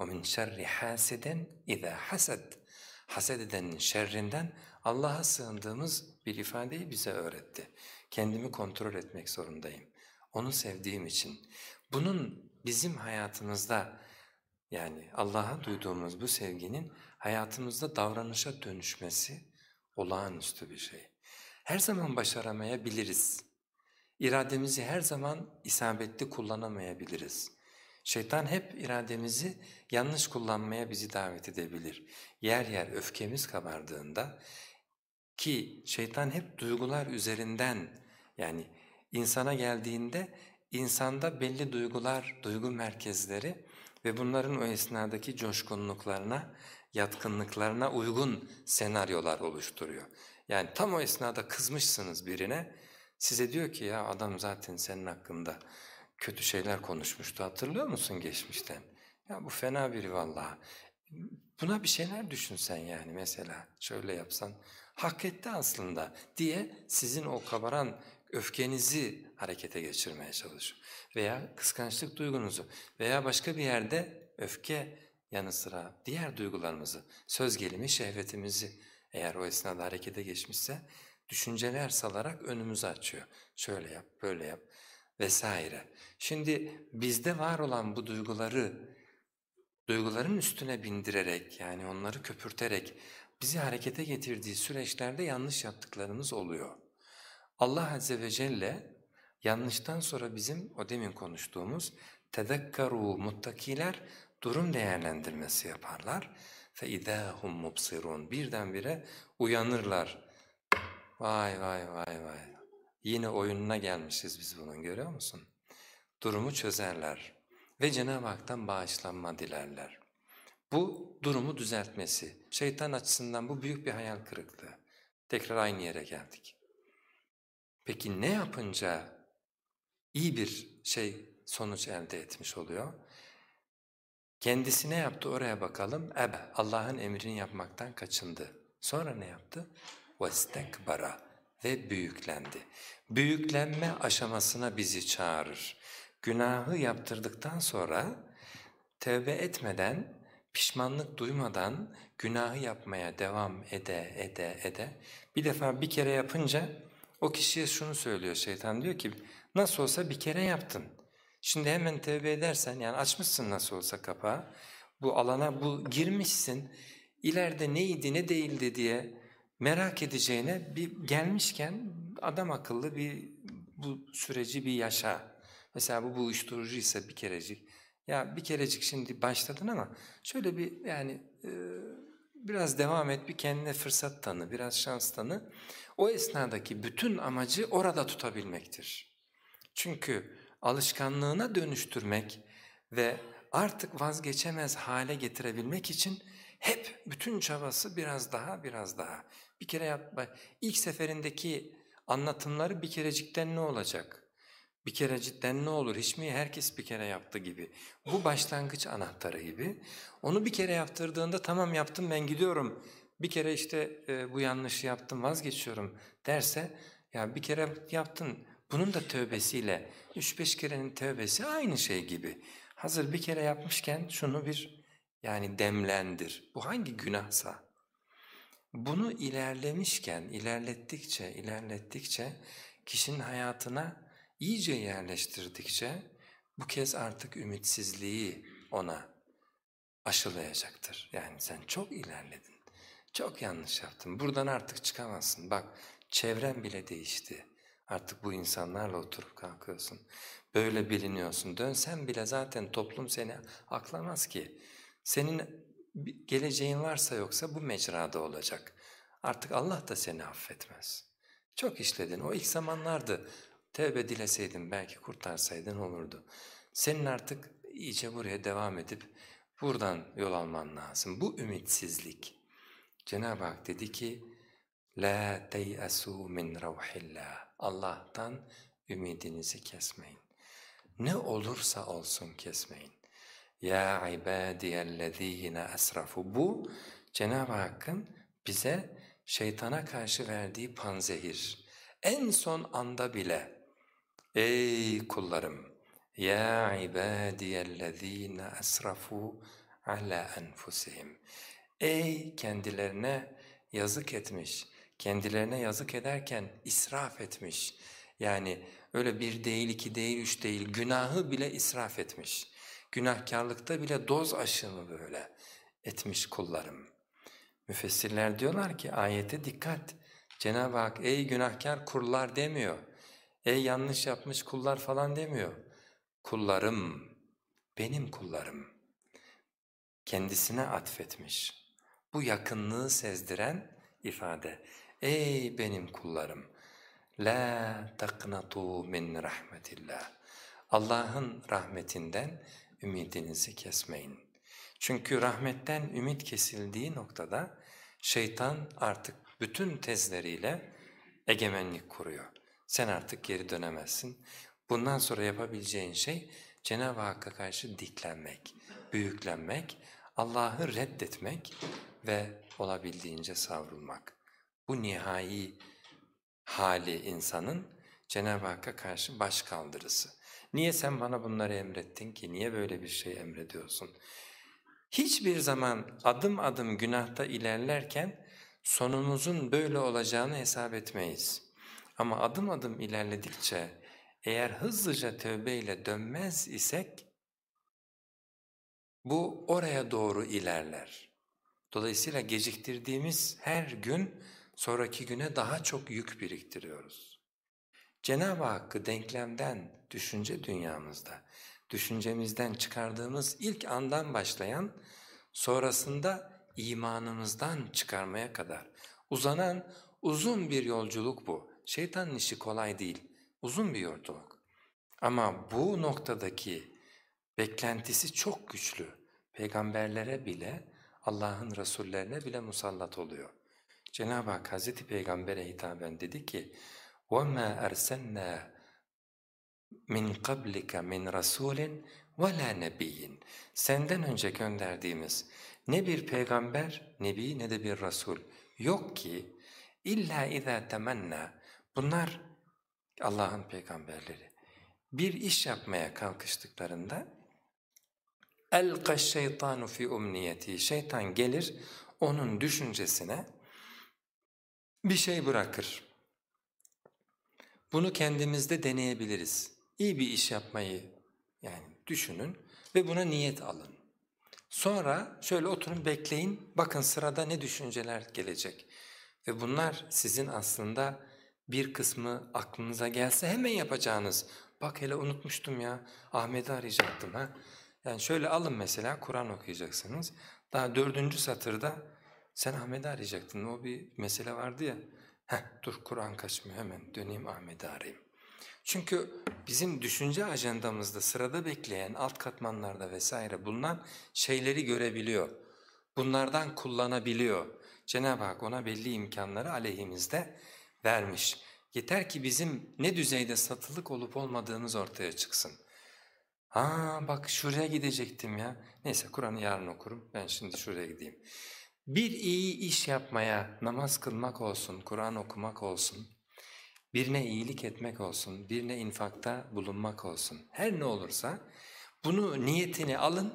وَمِنْ شَرِّ حَاسِدًا اِذَا حَسَدْ Haset edenin şerrinden Allah'a sığındığımız bir ifadeyi bize öğretti. Kendimi kontrol etmek zorundayım. Onu sevdiğim için. Bunun bizim hayatımızda yani Allah'a duyduğumuz bu sevginin hayatımızda davranışa dönüşmesi olağanüstü bir şey. Her zaman başaramayabiliriz. İrademizi her zaman isabetli kullanamayabiliriz. Şeytan hep irademizi yanlış kullanmaya bizi davet edebilir. Yer yer öfkemiz kabardığında ki şeytan hep duygular üzerinden yani insana geldiğinde insanda belli duygular, duygu merkezleri ve bunların o esnadaki coşkunluklarına, yatkınlıklarına uygun senaryolar oluşturuyor. Yani tam o esnada kızmışsınız birine, size diyor ki ya adam zaten senin hakkında kötü şeyler konuşmuştu hatırlıyor musun geçmişten? Ya bu fena biri vallahi. Buna bir şeyler düşünsen yani mesela şöyle yapsan hak etti aslında diye sizin o kabaran öfkenizi harekete geçirmeye çalışıyor. Veya kıskançlık duygunuzu veya başka bir yerde öfke yanı sıra diğer duygularımızı, söz gelimi şehvetimizi eğer o esnada harekete geçmişse düşünceler salarak önümüzü açıyor. Şöyle yap, böyle yap vesaire. Şimdi bizde var olan bu duyguları duyguların üstüne bindirerek yani onları köpürterek bizi harekete getirdiği süreçlerde yanlış yaptıklarımız oluyor. Allah Azze ve Celle yanlıştan sonra bizim o demin konuştuğumuz tezekkaru muttakiler durum değerlendirmesi yaparlar. فَاِذَا هُمْ مُبْصِرُونَ Birdenbire uyanırlar. Vay vay vay vay. Yine oyununa gelmişiz biz bunun görüyor musun? Durumu çözerler ve Cenab-ı Hak'tan bağışlanma dilerler. bu durumu düzeltmesi. Şeytan açısından bu büyük bir hayal kırıklığı. Tekrar aynı yere geldik. Peki ne yapınca iyi bir şey sonuç elde etmiş oluyor? Kendisine yaptı oraya bakalım. Ebe Allah'ın emrini yapmaktan kaçındı. Sonra ne yaptı? Vestekbara ve büyüklendi. Büyüklenme aşamasına bizi çağırır. Günahı yaptırdıktan sonra tevbe etmeden pişmanlık duymadan günahı yapmaya devam ede ede ede bir defa bir kere yapınca o kişiye şunu söylüyor şeytan diyor ki nasıl olsa bir kere yaptın. Şimdi hemen tevbe edersen yani açmışsın nasıl olsa kapağı bu alana bu girmişsin ileride neydi ne değildi diye merak edeceğine bir gelmişken adam akıllı bir bu süreci bir yaşa. Mesela bu bu uyuşturucu ise bir kerecik. Ya bir kerecik şimdi başladın ama şöyle bir yani e, biraz devam et, bir kendine fırsat tanı, biraz şans tanı. O esnadaki bütün amacı orada tutabilmektir. Çünkü alışkanlığına dönüştürmek ve artık vazgeçemez hale getirebilmek için hep bütün çabası biraz daha biraz daha. Bir kere yapma. İlk seferindeki anlatımları bir kerecikten ne olacak? Bir kere cidden ne olur? Hiç mi herkes bir kere yaptı gibi. Bu başlangıç anahtarı gibi. Onu bir kere yaptırdığında tamam yaptım ben gidiyorum. Bir kere işte e, bu yanlışı yaptım vazgeçiyorum derse ya bir kere yaptın bunun da tövbesiyle üç beş kerenin tövbesi aynı şey gibi. Hazır bir kere yapmışken şunu bir yani demlendir. Bu hangi günahsa. Bunu ilerlemişken, ilerlettikçe, ilerlettikçe kişinin hayatına iyice yerleştirdikçe bu kez artık ümitsizliği ona aşılayacaktır. Yani sen çok ilerledin, çok yanlış yaptın, buradan artık çıkamazsın. Bak çevren bile değişti. Artık bu insanlarla oturup kalkıyorsun. Böyle biliniyorsun. Dönsen bile zaten toplum seni aklamaz ki. Senin geleceğin varsa yoksa bu mecrada olacak. Artık Allah da seni affetmez. Çok işledin. O ilk zamanlardı. Tevbe dileseydin belki kurtarsaydın olurdu. Senin artık iyice buraya devam edip buradan yol alman lazım. Bu ümitsizlik. Cenab-ı Hak dedi ki La teyasu min ruhillah. Allah'tan ümidinizi kesmeyin. Ne olursa olsun kesmeyin. Ya ibadiyellezine asrafu. Bu Cenab-ı Hakk'ın bize şeytana karşı verdiği panzehir. En son anda bile ey kullarım ya ibadiyellezine asrafu ala enfusihim. Ey kendilerine yazık etmiş, kendilerine yazık ederken israf etmiş. Yani öyle bir değil, iki değil, üç değil, günahı bile israf etmiş. Günahkarlıkta bile doz aşımı böyle etmiş kullarım. Müfessirler diyorlar ki ayete dikkat. Cenab-ı Hak ey günahkar kullar demiyor. Ey yanlış yapmış kullar falan demiyor. Kullarım, benim kullarım. Kendisine atfetmiş. Bu yakınlığı sezdiren ifade. Ey benim kullarım! La taknatu min rahmetillah. Allah'ın rahmetinden ümidinizi kesmeyin. Çünkü rahmetten ümit kesildiği noktada şeytan artık bütün tezleriyle egemenlik kuruyor. Sen artık geri dönemezsin. Bundan sonra yapabileceğin şey Cenab-ı Hakk'a karşı diklenmek, büyüklenmek, Allah'ı reddetmek ve olabildiğince savrulmak. Bu nihai hali insanın Cenab-ı Hakk'a karşı baş kaldırısı. Niye sen bana bunları emrettin ki? Niye böyle bir şey emrediyorsun? Hiçbir zaman adım adım günahta ilerlerken sonumuzun böyle olacağını hesap etmeyiz. Ama adım adım ilerledikçe eğer hızlıca tövbeyle dönmez isek bu oraya doğru ilerler. Dolayısıyla geciktirdiğimiz her gün sonraki güne daha çok yük biriktiriyoruz. Cenab-ı Hakk'ı denklemden, düşünce dünyamızda, düşüncemizden çıkardığımız ilk andan başlayan, sonrasında imanımızdan çıkarmaya kadar uzanan uzun bir yolculuk bu. Şeytanın işi kolay değil, uzun bir yolculuk. Ama bu noktadaki beklentisi çok güçlü. Peygamberlere bile, Allah'ın Resullerine bile musallat oluyor. Cenab-ı Hak Hazreti Peygamber'e hitaben dedi ki وَمَا أَرْسَلْنَا min qablika min rasulin ve la nebiyyin. Senden önce gönderdiğimiz ne bir peygamber, nebi ne de bir rasul yok ki illa iza temenna bunlar Allah'ın peygamberleri bir iş yapmaya kalkıştıklarında elqa şeytanu fi umniyeti şeytan gelir onun düşüncesine bir şey bırakır. Bunu kendimizde deneyebiliriz. İyi bir iş yapmayı yani düşünün ve buna niyet alın. Sonra şöyle oturun bekleyin, bakın sırada ne düşünceler gelecek. Ve bunlar sizin aslında bir kısmı aklınıza gelse hemen yapacağınız. Bak hele unutmuştum ya, Ahmet'i arayacaktım ha. Yani şöyle alın mesela Kur'an okuyacaksınız. Daha dördüncü satırda sen Ahmet'i arayacaktın, o bir mesele vardı ya. Heh dur Kur'an kaçmıyor hemen döneyim Ahmet'i arayayım. Çünkü bizim düşünce ajandamızda sırada bekleyen alt katmanlarda vesaire bulunan şeyleri görebiliyor. Bunlardan kullanabiliyor. Cenab-ı Hak ona belli imkanları aleyhimizde vermiş. Yeter ki bizim ne düzeyde satılık olup olmadığımız ortaya çıksın. Ha bak şuraya gidecektim ya. Neyse Kur'an'ı yarın okurum. Ben şimdi şuraya gideyim. Bir iyi iş yapmaya namaz kılmak olsun, Kur'an okumak olsun, birine iyilik etmek olsun, birine infakta bulunmak olsun, her ne olursa bunu niyetini alın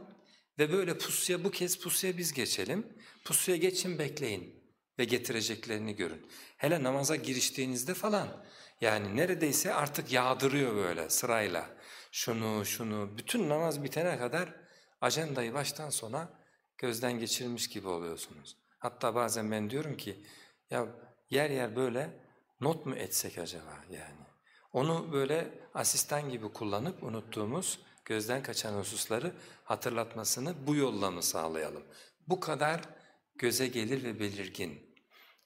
ve böyle pusuya bu kez pusuya biz geçelim, pusuya geçin bekleyin ve getireceklerini görün. Hele namaza giriştiğinizde falan yani neredeyse artık yağdırıyor böyle sırayla şunu şunu bütün namaz bitene kadar ajandayı baştan sona gözden geçirmiş gibi oluyorsunuz. Hatta bazen ben diyorum ki ya yer yer böyle not mu etsek acaba yani? Onu böyle asistan gibi kullanıp unuttuğumuz gözden kaçan hususları hatırlatmasını bu yolla mı sağlayalım? Bu kadar göze gelir ve belirgin.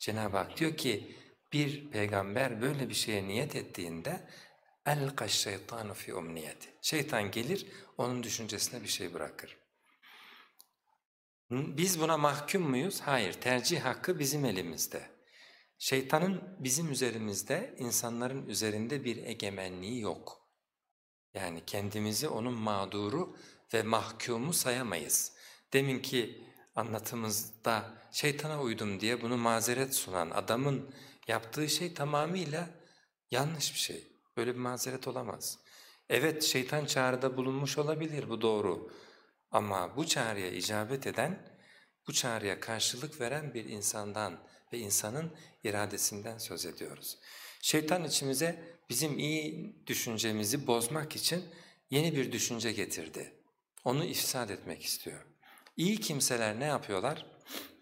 Cenab-ı Hak diyor ki bir peygamber böyle bir şeye niyet ettiğinde elqa şeytanu fi umniyeti. Şeytan gelir onun düşüncesine bir şey bırakır. Biz buna mahkum muyuz? Hayır, tercih hakkı bizim elimizde. Şeytanın bizim üzerimizde, insanların üzerinde bir egemenliği yok. Yani kendimizi onun mağduru ve mahkumu sayamayız. Deminki anlatımızda şeytana uydum diye bunu mazeret sunan adamın yaptığı şey tamamıyla yanlış bir şey. Böyle bir mazeret olamaz. Evet şeytan çağrıda bulunmuş olabilir bu doğru. Ama bu çağrıya icabet eden, bu çağrıya karşılık veren bir insandan ve insanın iradesinden söz ediyoruz. Şeytan içimize bizim iyi düşüncemizi bozmak için yeni bir düşünce getirdi. Onu ifsad etmek istiyor. İyi kimseler ne yapıyorlar?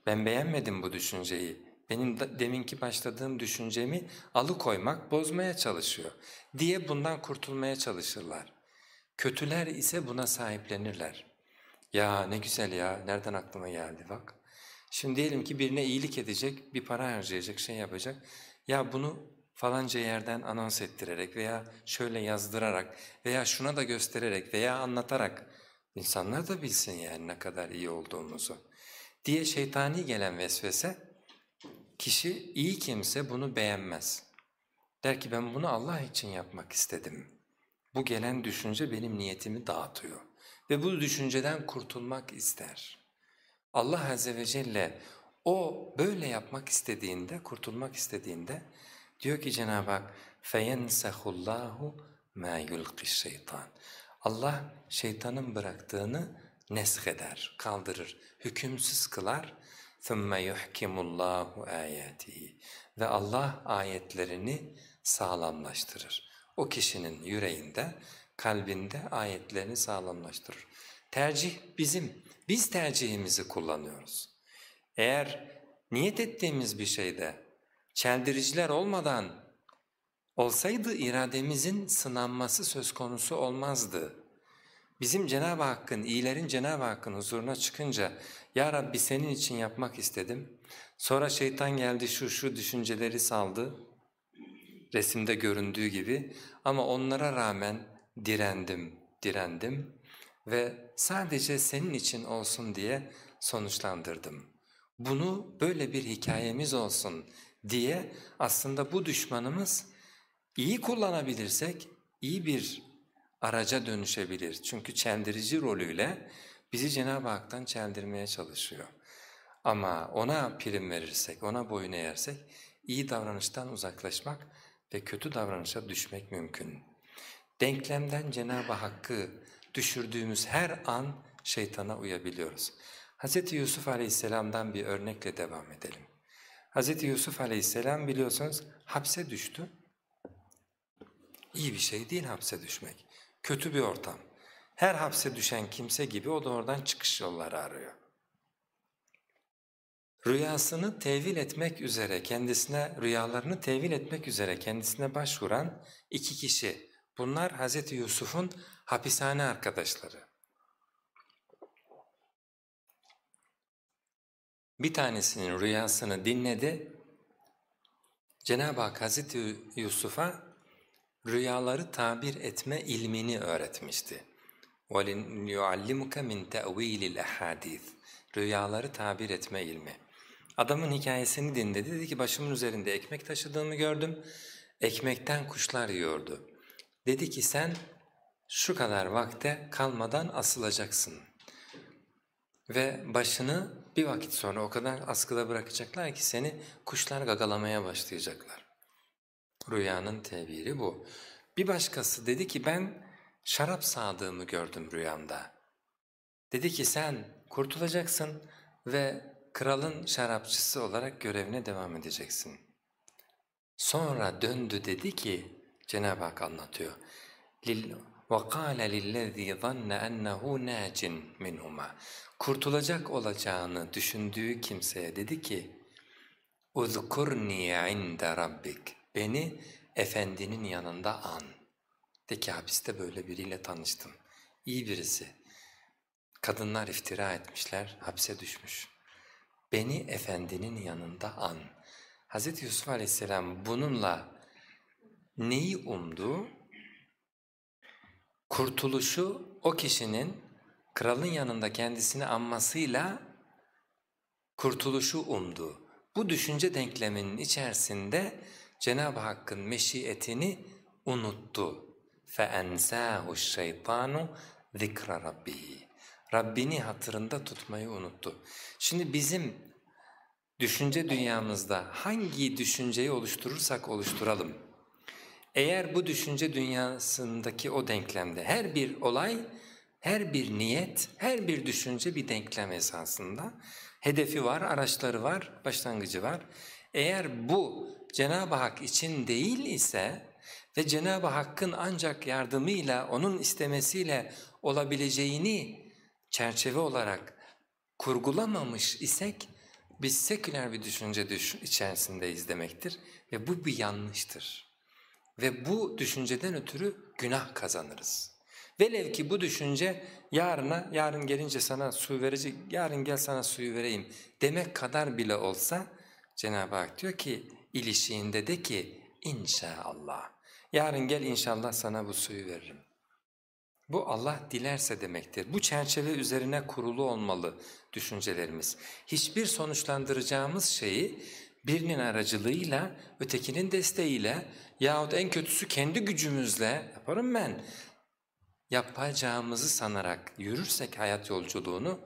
Ben beğenmedim bu düşünceyi, benim deminki başladığım düşüncemi alıkoymak, bozmaya çalışıyor diye bundan kurtulmaya çalışırlar. Kötüler ise buna sahiplenirler. Ya ne güzel ya, nereden aklıma geldi bak. Şimdi diyelim ki birine iyilik edecek, bir para harcayacak, şey yapacak. Ya bunu falanca yerden anons ettirerek veya şöyle yazdırarak veya şuna da göstererek veya anlatarak insanlar da bilsin yani ne kadar iyi olduğumuzu diye şeytani gelen vesvese kişi iyi kimse bunu beğenmez. Der ki ben bunu Allah için yapmak istedim. Bu gelen düşünce benim niyetimi dağıtıyor ve bu düşünceden kurtulmak ister. Allah Azze ve Celle o böyle yapmak istediğinde, kurtulmak istediğinde diyor ki Cenab-ı Hak فَيَنْسَخُ اللّٰهُ مَا يُلْقِ şeytan. Allah şeytanın bıraktığını nesheder, kaldırır, hükümsüz kılar. ثُمَّ يُحْكِمُ اللّٰهُ آيَاتِهِ Ve Allah ayetlerini sağlamlaştırır. O kişinin yüreğinde, kalbinde ayetlerini sağlamlaştırır. Tercih bizim, biz tercihimizi kullanıyoruz. Eğer niyet ettiğimiz bir şeyde çeldiriciler olmadan olsaydı irademizin sınanması söz konusu olmazdı. Bizim Cenab-ı Hakk'ın, iyilerin Cenab-ı Hakk'ın huzuruna çıkınca ''Ya Rabbi senin için yapmak istedim, sonra şeytan geldi şu şu düşünceleri saldı, resimde göründüğü gibi ama onlara rağmen direndim, direndim ve sadece senin için olsun diye sonuçlandırdım. Bunu böyle bir hikayemiz olsun diye aslında bu düşmanımız iyi kullanabilirsek iyi bir araca dönüşebilir. Çünkü çeldirici rolüyle bizi Cenab-ı Hak'tan çeldirmeye çalışıyor. Ama ona prim verirsek, ona boyun eğersek iyi davranıştan uzaklaşmak ve kötü davranışa düşmek mümkün. Denklemden Cenab-ı Hakk'ı düşürdüğümüz her an şeytana uyabiliyoruz. Hz. Yusuf aleyhisselamdan bir örnekle devam edelim. Hz. Yusuf aleyhisselam biliyorsunuz hapse düştü. İyi bir şey değil hapse düşmek. Kötü bir ortam. Her hapse düşen kimse gibi o da oradan çıkış yolları arıyor. Rüyasını tevil etmek üzere, kendisine rüyalarını tevil etmek üzere kendisine başvuran iki kişi. Bunlar Hz. Yusuf'un hapishane arkadaşları. Bir tanesinin rüyasını dinledi. Cenab-ı Hak Hazreti Yusuf'a rüyaları tabir etme ilmini öğretmişti. وَلِنْيُعَلِّمُكَ مِنْ تَأْو۪يلِ الْاَحَادِيثِ Rüyaları tabir etme ilmi. Adamın hikayesini dinledi, dedi ki başımın üzerinde ekmek taşıdığımı gördüm, ekmekten kuşlar yiyordu. Dedi ki sen şu kadar vakte kalmadan asılacaksın ve başını bir vakit sonra o kadar askıda bırakacaklar ki seni kuşlar gagalamaya başlayacaklar. Rüyanın teviri bu. Bir başkası dedi ki ben şarap sağdığımı gördüm rüyamda. Dedi ki sen kurtulacaksın ve kralın şarapçısı olarak görevine devam edeceksin. Sonra döndü dedi ki, Cenab-ı Hak anlatıyor. وَقَالَ لِلَّذ۪ي ظَنَّ اَنَّهُ نَاجٍ مِنْهُمَا Kurtulacak olacağını düşündüğü kimseye dedi ki, اُذْكُرْنِي عِنْدَ رَبِّكَ Beni efendinin yanında an. De ki hapiste böyle biriyle tanıştım. İyi birisi. Kadınlar iftira etmişler, hapse düşmüş. Beni efendinin yanında an. Hz. Yusuf aleyhisselam bununla neyi umdu? Kurtuluşu o kişinin kralın yanında kendisini anmasıyla kurtuluşu umdu. bu düşünce denkleminin içerisinde Cenab-ı Hakk'ın meşiyetini unuttu. فَاَنْسَاهُ الشَّيْطَانُ ذِكْرَ رَبِّهِ Rabbini hatırında tutmayı unuttu. Şimdi bizim düşünce dünyamızda hangi düşünceyi oluşturursak oluşturalım, eğer bu düşünce dünyasındaki o denklemde her bir olay, her bir niyet, her bir düşünce bir denklem esasında, hedefi var, araçları var, başlangıcı var. Eğer bu Cenab-ı Hak için değil ise ve Cenab-ı Hakk'ın ancak yardımıyla, onun istemesiyle olabileceğini çerçeve olarak kurgulamamış isek, biz seküler bir düşünce düş içerisindeyiz demektir ve bu bir yanlıştır. Ve bu düşünceden ötürü günah kazanırız. Velev ki bu düşünce yarına, yarın gelince sana su verecek, yarın gel sana suyu vereyim demek kadar bile olsa Cenab-ı Hak diyor ki ilişiğinde de ki inşallah. Yarın gel inşallah sana bu suyu veririm. Bu Allah dilerse demektir. Bu çerçeve üzerine kurulu olmalı düşüncelerimiz. Hiçbir sonuçlandıracağımız şeyi birinin aracılığıyla, ötekinin desteğiyle yahut en kötüsü kendi gücümüzle yaparım ben yapacağımızı sanarak yürürsek hayat yolculuğunu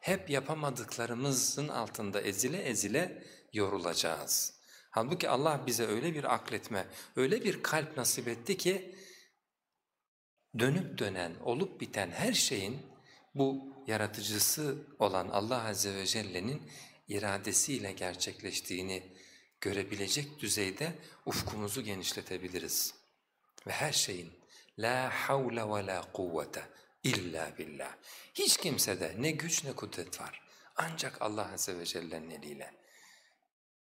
hep yapamadıklarımızın altında ezile ezile yorulacağız. Halbuki Allah bize öyle bir akletme, öyle bir kalp nasip etti ki dönüp dönen, olup biten her şeyin bu yaratıcısı olan Allah Azze ve Celle'nin iradesiyle gerçekleştiğini görebilecek düzeyde ufkumuzu genişletebiliriz. Ve her şeyin la havle ve la kuvvete illa billah. Hiç kimsede ne güç ne kudret var. Ancak Allah Azze ve Celle'nin eliyle.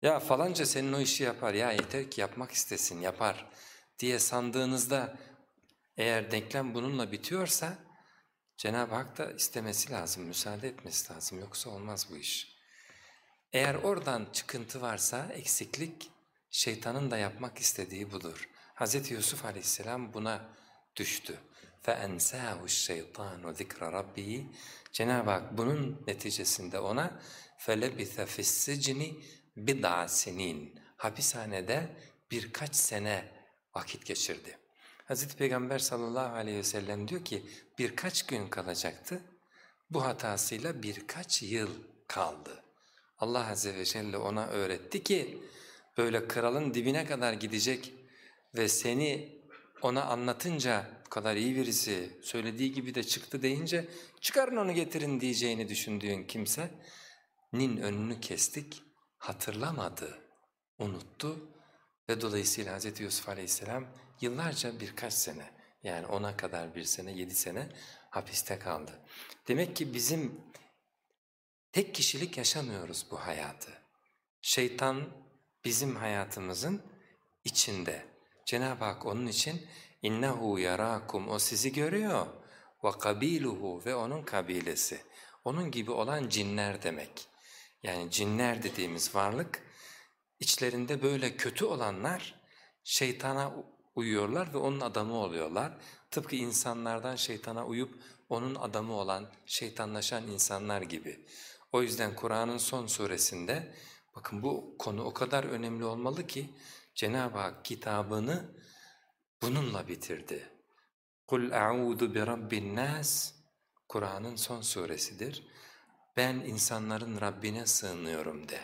Ya falanca senin o işi yapar, ya yeter ki yapmak istesin, yapar diye sandığınızda eğer denklem bununla bitiyorsa Cenab-ı Hak da istemesi lazım, müsaade etmesi lazım yoksa olmaz bu iş. Eğer oradan çıkıntı varsa eksiklik şeytanın da yapmak istediği budur. Hz. Yusuf aleyhisselam buna düştü. فَاَنْسَاهُ الشَّيْطَانُ ذِكْرَ رَبِّهِ Cenab-ı Hak bunun neticesinde ona فَلَبِثَ فِي السِّجْنِ bid'a senin hapishanede birkaç sene vakit geçirdi. Hz. Peygamber sallallahu aleyhi ve sellem diyor ki birkaç gün kalacaktı, bu hatasıyla birkaç yıl kaldı. Allah Azze ve Celle ona öğretti ki böyle kralın dibine kadar gidecek ve seni ona anlatınca bu kadar iyi birisi söylediği gibi de çıktı deyince çıkarın onu getirin diyeceğini düşündüğün kimsenin önünü kestik hatırlamadı, unuttu ve dolayısıyla Hz. Yusuf aleyhisselam yıllarca birkaç sene yani ona kadar bir sene, yedi sene hapiste kaldı. Demek ki bizim tek kişilik yaşamıyoruz bu hayatı. Şeytan bizim hayatımızın içinde. Cenab-ı Hak onun için innehu yarakum o sizi görüyor ve kabiluhu ve onun kabilesi. Onun gibi olan cinler demek. Yani cinler dediğimiz varlık içlerinde böyle kötü olanlar şeytana uyuyorlar ve onun adamı oluyorlar. Tıpkı insanlardan şeytana uyup onun adamı olan, şeytanlaşan insanlar gibi. O yüzden Kur'an'ın son suresinde bakın bu konu o kadar önemli olmalı ki Cenab-ı Hak kitabını bununla bitirdi. A'udu bi rabbin nas Kur'an'ın son suresidir Ben insanların Rabbine sığınıyorum de.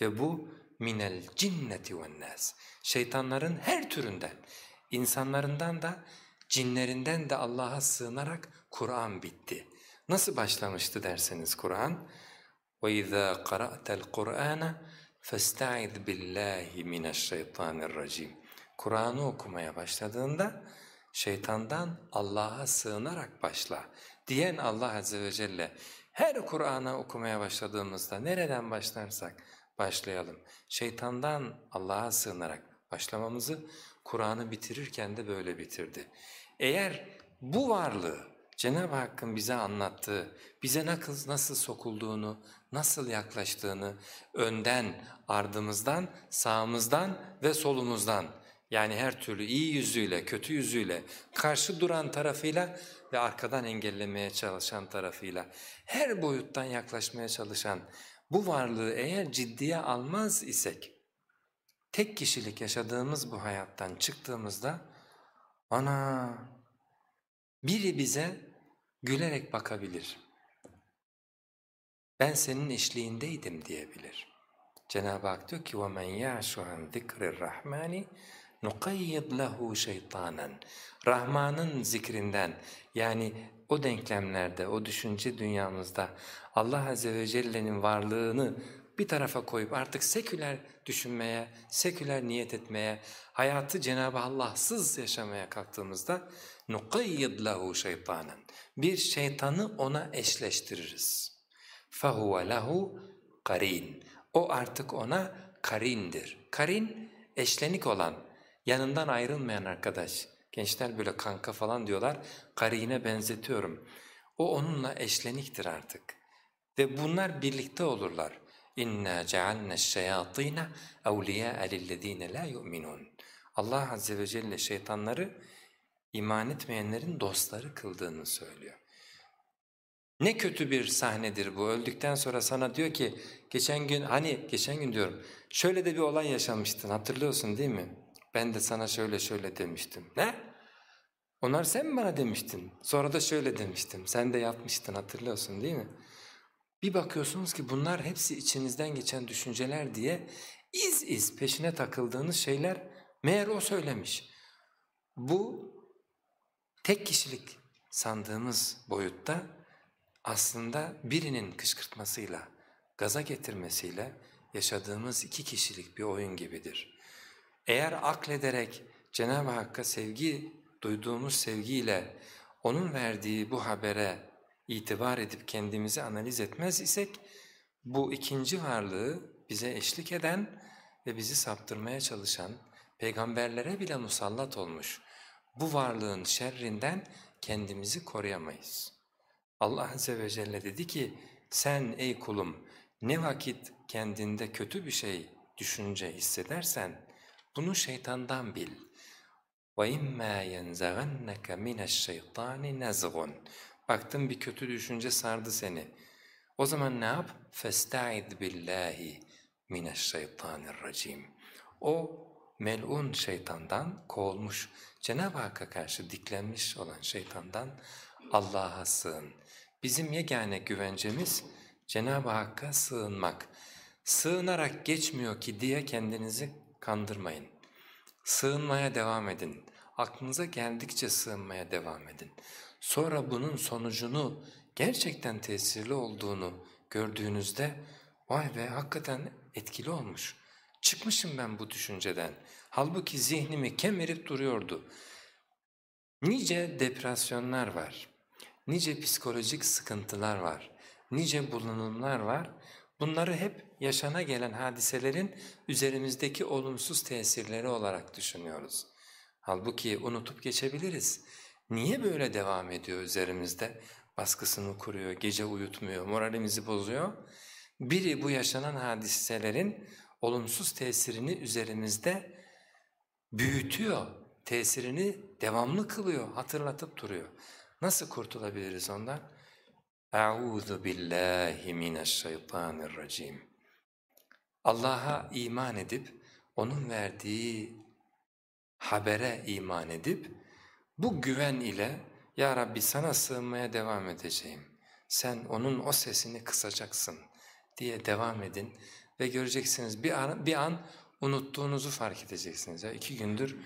Ve bu minel cinneti ven nas. Şeytanların her türünden, insanlarından da cinlerinden de Allah'a sığınarak Kur'an bitti. Nasıl başlamıştı derseniz Kur'an? وَإِذَا قَرَأْتَ الْقُرْآنَ فَاسْتَعِذْ بِاللّٰهِ مِنَ الشَّيْطَانِ الرَّجِيمِ Kur'an'ı okumaya başladığında şeytandan Allah'a sığınarak başla diyen Allah Azze ve Celle her Kur'an'ı okumaya başladığımızda nereden başlarsak başlayalım. Şeytandan Allah'a sığınarak başlamamızı Kur'an'ı bitirirken de böyle bitirdi. Eğer bu varlığı Cenab-ı Hakk'ın bize anlattığı, bize nasıl, nasıl sokulduğunu, nasıl yaklaştığını önden, ardımızdan, sağımızdan ve solumuzdan yani her türlü iyi yüzüyle, kötü yüzüyle, karşı duran tarafıyla ve arkadan engellemeye çalışan tarafıyla, her boyuttan yaklaşmaya çalışan Bu varlığı eğer ciddiye almaz isek, tek kişilik yaşadığımız bu hayattan çıktığımızda, ana biri bize gülerek bakabilir. Ben senin eşliğindeydim diyebilir. Cenab-ı Hak diyor ki وَمَنْ يَعْشُ عَنْ ذِكْرِ الرَّحْمَانِ نُقَيِّدْ لَهُ شَيْطَانًا Rahman'ın zikrinden yani o denklemlerde, o düşünce dünyamızda Allah Azze ve Celle'nin varlığını bir tarafa koyup artık seküler düşünmeye, seküler niyet etmeye, hayatı Cenab-ı Allah'sız yaşamaya kalktığımızda نُقَيِّدْ لَهُ شَيْطَانًا Bir şeytanı ona eşleştiririz. فَهُوَ لَهُ قَرِينَ O artık ona karindir. Karin eşlenik olan, yanından ayrılmayan arkadaş. Gençler böyle kanka falan diyorlar, karine benzetiyorum. O onunla eşleniktir artık. Ve bunlar birlikte olurlar. İnna cealna şeyatina evliya lillezine la yu'minun. Allah azze ve celle şeytanları iman etmeyenlerin dostları kıldığını söylüyor. Ne kötü bir sahnedir bu. Öldükten sonra sana diyor ki geçen gün hani geçen gün diyorum şöyle de bir olay yaşamıştın hatırlıyorsun değil mi? Ben de sana şöyle şöyle demiştim. Ne? Onlar sen mi bana demiştin? Sonra da şöyle demiştim. Sen de yapmıştın hatırlıyorsun değil mi? Bir bakıyorsunuz ki bunlar hepsi içinizden geçen düşünceler diye iz iz peşine takıldığınız şeyler meğer o söylemiş. Bu tek kişilik sandığımız boyutta aslında birinin kışkırtmasıyla, gaza getirmesiyle yaşadığımız iki kişilik bir oyun gibidir. Eğer aklederek Cenab-ı Hakk'a sevgi, duyduğumuz sevgiyle O'nun verdiği bu habere itibar edip kendimizi analiz etmez isek, bu ikinci varlığı bize eşlik eden ve bizi saptırmaya çalışan, peygamberlere bile musallat olmuş bu varlığın şerrinden kendimizi koruyamayız. Allah Azze ve Celle dedi ki, sen ey kulum ne vakit kendinde kötü bir şey düşünce hissedersen, bunu şeytandan bil. وَاِمَّا يَنْزَغَنَّكَ مِنَ الشَّيْطَانِ نَزْغٌ Baktın bir kötü düşünce sardı seni. O zaman ne yap? فَاسْتَعِذْ بِاللّٰهِ مِنَ الشَّيْطَانِ الرَّجِيمِ O melun şeytandan kovulmuş, Cenab-ı Hakk'a karşı diklenmiş olan şeytandan Allah'a sığın. Bizim yegane güvencemiz Cenab-ı Hakk'a sığınmak. Sığınarak geçmiyor ki diye kendinizi kandırmayın. Sığınmaya devam edin. Aklınıza geldikçe sığınmaya devam edin. Sonra bunun sonucunu gerçekten tesirli olduğunu gördüğünüzde vay be hakikaten etkili olmuş. Çıkmışım ben bu düşünceden. Halbuki zihnimi kemirip duruyordu. Nice depresyonlar var, nice psikolojik sıkıntılar var, nice bulunumlar var. Bunları hep yaşana gelen hadiselerin üzerimizdeki olumsuz tesirleri olarak düşünüyoruz. Halbuki unutup geçebiliriz. Niye böyle devam ediyor üzerimizde? Baskısını kuruyor, gece uyutmuyor, moralimizi bozuyor. Biri bu yaşanan hadiselerin olumsuz tesirini üzerimizde büyütüyor, tesirini devamlı kılıyor, hatırlatıp duruyor. Nasıl kurtulabiliriz ondan? Euzu billahi mineşşeytanirracim. Allah'a iman edip onun verdiği habere iman edip bu güven ile ya Rabbi sana sığınmaya devam edeceğim. Sen onun o sesini kısacaksın diye devam edin ve göreceksiniz bir an, bir an unuttuğunuzu fark edeceksiniz. Ya iki gündür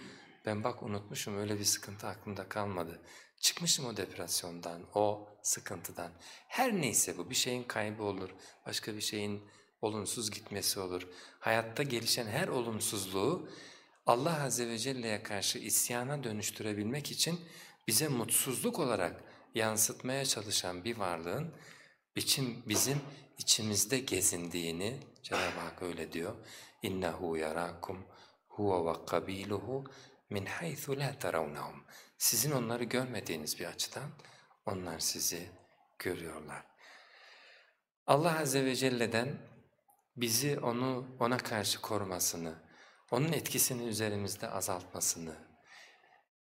ben bak unutmuşum öyle bir sıkıntı aklımda kalmadı Çıkmışım o depresyondan, o sıkıntıdan. Her neyse bu bir şeyin kaybı olur, başka bir şeyin olumsuz gitmesi olur. Hayatta gelişen her olumsuzluğu Allah Azze ve Celle'ye karşı isyana dönüştürebilmek için bize mutsuzluk olarak yansıtmaya çalışan bir varlığın biçim bizim içimizde gezindiğini Cenab-ı Hak öyle diyor. İnnehu yarakum huve ve kabiluhu min haythu la. Sizin onları görmediğiniz bir açıdan onlar sizi görüyorlar. Allah Azze ve Celle'den bizi onu ona karşı korumasını, onun etkisini üzerimizde azaltmasını,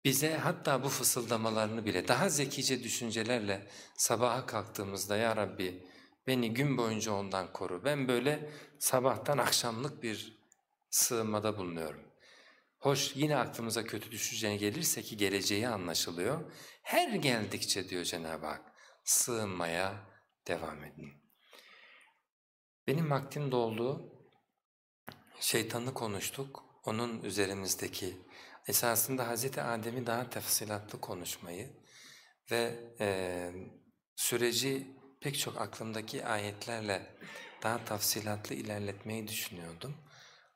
bize hatta bu fısıldamalarını bile daha zekice düşüncelerle sabaha kalktığımızda Ya Rabbi Beni gün boyunca ondan koru. Ben böyle sabahtan akşamlık bir sığınmada bulunuyorum. Hoş yine aklımıza kötü düşünce gelirse ki geleceği anlaşılıyor. Her geldikçe diyor Cenab-ı Hak sığınmaya devam edin. Benim vaktim doldu. Şeytanı konuştuk. Onun üzerimizdeki esasında Hazreti Adem'i daha tafsilatlı konuşmayı ve e, süreci pek çok aklımdaki ayetlerle daha tafsilatlı ilerletmeyi düşünüyordum.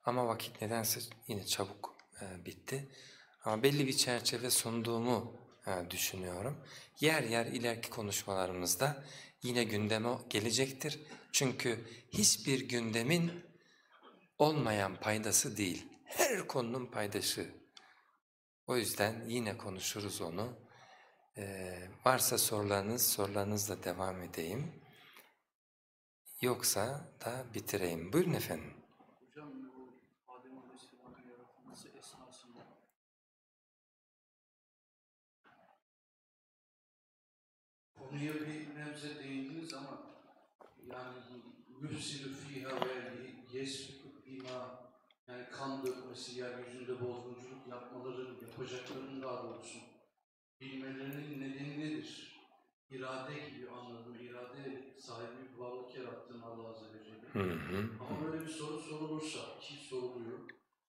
Ama vakit nedense yine çabuk bitti. Ama belli bir çerçeve sunduğumu e, düşünüyorum. Yer yer ileriki konuşmalarımızda yine gündeme gelecektir. Çünkü hiçbir gündemin olmayan paydası değil. Her konunun paydaşı. O yüzden yine konuşuruz onu. Ee, varsa sorularınız, sorularınızla devam edeyim. Yoksa da bitireyim. Buyurun efendim. Hocam bu Adem Aleyhisselam'ın yaratılması esnasında konuya bir nebze değindiniz ama yani yüfsilü fiha ve yesfiku bima yani kan dökmesi, yeryüzünde bozgunculuk yapmaları, yapacaklarının daha doğrusu bilmelerinin nedeni nedir? İrade gibi anladım. İrade sahibi bir varlık yarattın Allah Azze ve Celle. Hı hı. Ama böyle bir soru sorulursa, ki soruluyor,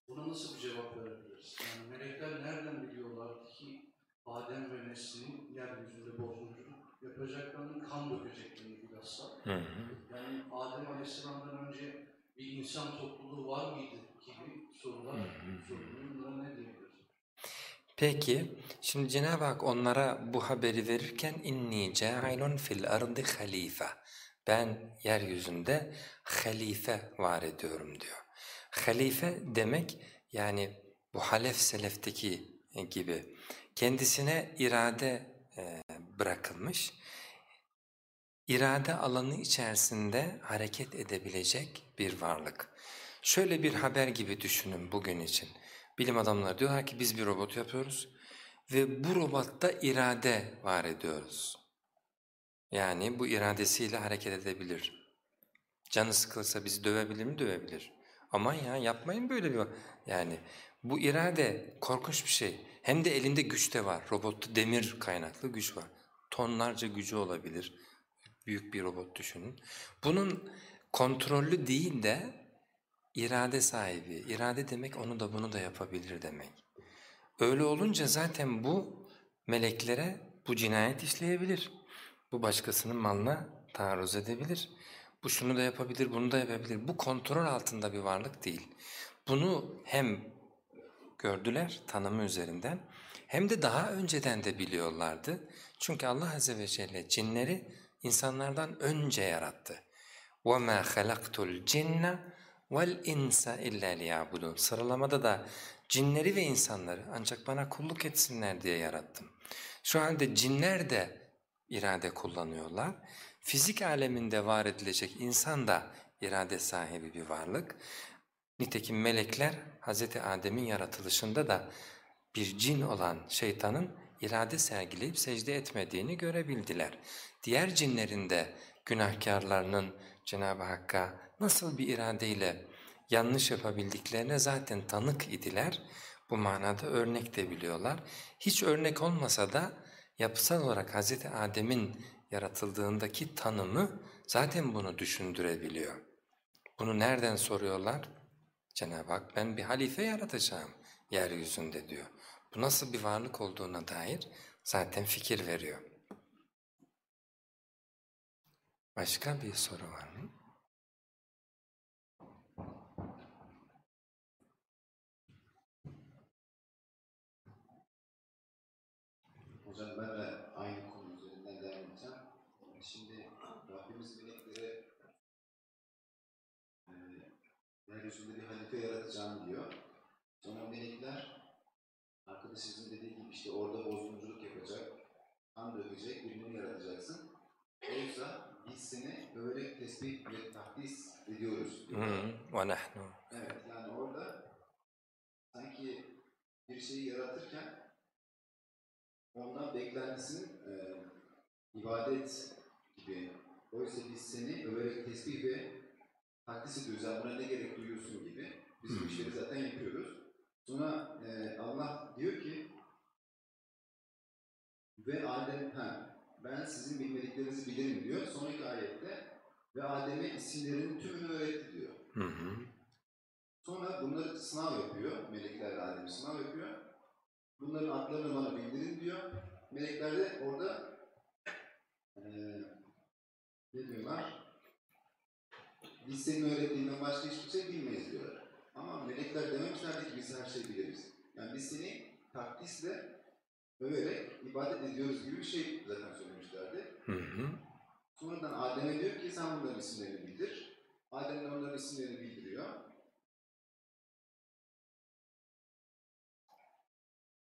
buna nasıl bir cevap verebiliriz? Yani melekler nereden biliyorlardı ki Adem ve neslinin yeryüzünde bozgunculuk yapacaklarını, kan dökeceklerini bilhassa? Hı hı. Yani Adem Aleyhisselam'dan önce bir insan topluluğu var mıydı gibi sorular soruluyor. Bunlara ne diyebiliriz? Peki, şimdi Cenab-ı Hak onlara bu haberi verirken inni cailun fil ardı halife. Ben yeryüzünde halife var ediyorum diyor. Halife demek yani bu halef selefteki gibi kendisine irade bırakılmış, irade alanı içerisinde hareket edebilecek bir varlık. Şöyle bir haber gibi düşünün bugün için. Bilim adamları diyorlar ki biz bir robot yapıyoruz ve bu robotta irade var ediyoruz. Yani bu iradesiyle hareket edebilir. Canı sıkılsa bizi dövebilir mi? Dövebilir. Aman ya yapmayın böyle bir yani bu irade korkunç bir şey. Hem de elinde güç de var. Robotta demir kaynaklı güç var. Tonlarca gücü olabilir. Büyük bir robot düşünün. Bunun kontrollü değil de irade sahibi. İrade demek onu da bunu da yapabilir demek. Öyle olunca zaten bu meleklere bu cinayet işleyebilir. Bu başkasının malına taarruz edebilir. Bu şunu da yapabilir, bunu da yapabilir. Bu kontrol altında bir varlık değil. Bunu hem gördüler tanımı üzerinden hem de daha önceden de biliyorlardı. Çünkü Allah Azze ve Celle cinleri insanlardan önce yarattı. وَمَا خَلَقْتُ الْجِنَّ وَالْاِنْسَ اِلَّا لِيَعْبُدُونَ Sıralamada da cinleri ve insanları ancak bana kulluk etsinler diye yarattım. Şu halde cinler de irade kullanıyorlar. Fizik aleminde var edilecek insan da irade sahibi bir varlık. Nitekim melekler Hz. Adem'in yaratılışında da bir cin olan şeytanın irade sergileyip secde etmediğini görebildiler. Diğer cinlerin de günahkarlarının Cenab-ı Hakk'a nasıl bir iradeyle yanlış yapabildiklerine zaten tanık idiler. Bu manada örnek de biliyorlar. Hiç örnek olmasa da yapısal olarak Hz. Adem'in yaratıldığındaki tanımı zaten bunu düşündürebiliyor. Bunu nereden soruyorlar? Cenab-ı Hak ben bir halife yaratacağım yeryüzünde diyor. Bu nasıl bir varlık olduğuna dair zaten fikir veriyor. Başka bir soru var mı? Hocam ben de aynı konu üzerinden devam edeceğim. Şimdi Rabbimiz meleklere e, yeryüzünde bir halife yaratacağım diyor. Sonra melekler arkadaşımızın dediği gibi işte orada bozgunculuk yapacak, andıracak birini yaratacaksın. Oysa biz seni böyle tespit ve tahdis ediyoruz. Ve nahnu. Evet yani orada sanki bir şeyi yaratırken ondan beklentisinin e, ibadet gibi. Oysa biz seni överek tesbih ve takdis ediyoruz. Yani buna ne gerek duyuyorsun gibi. Biz bu işleri zaten yapıyoruz. Sonra e, Allah diyor ki ve Adem, ha, ben sizin bilmediklerinizi bilirim diyor. Sonraki ayette ve Adem'e isimlerinin tümünü öğretti diyor. Hı hı. Sonra bunları sınav yapıyor. Meleklerle Adem sınav yapıyor. Bunların adlarını bana bildirin diyor. Melekler de orada eee ne diyorlar? Biz senin öğrettiğinden başka hiçbir şey bilmeyiz diyorlar. Ama melekler dememişlerdi ki biz her şeyi biliriz. Yani biz seni takdisle överek ibadet ediyoruz gibi bir şey zaten söylemişlerdi. Hı hı. Sonradan Adem'e diyor ki sen bunların isimlerini bildir. Adem de onların isimlerini bildiriyor.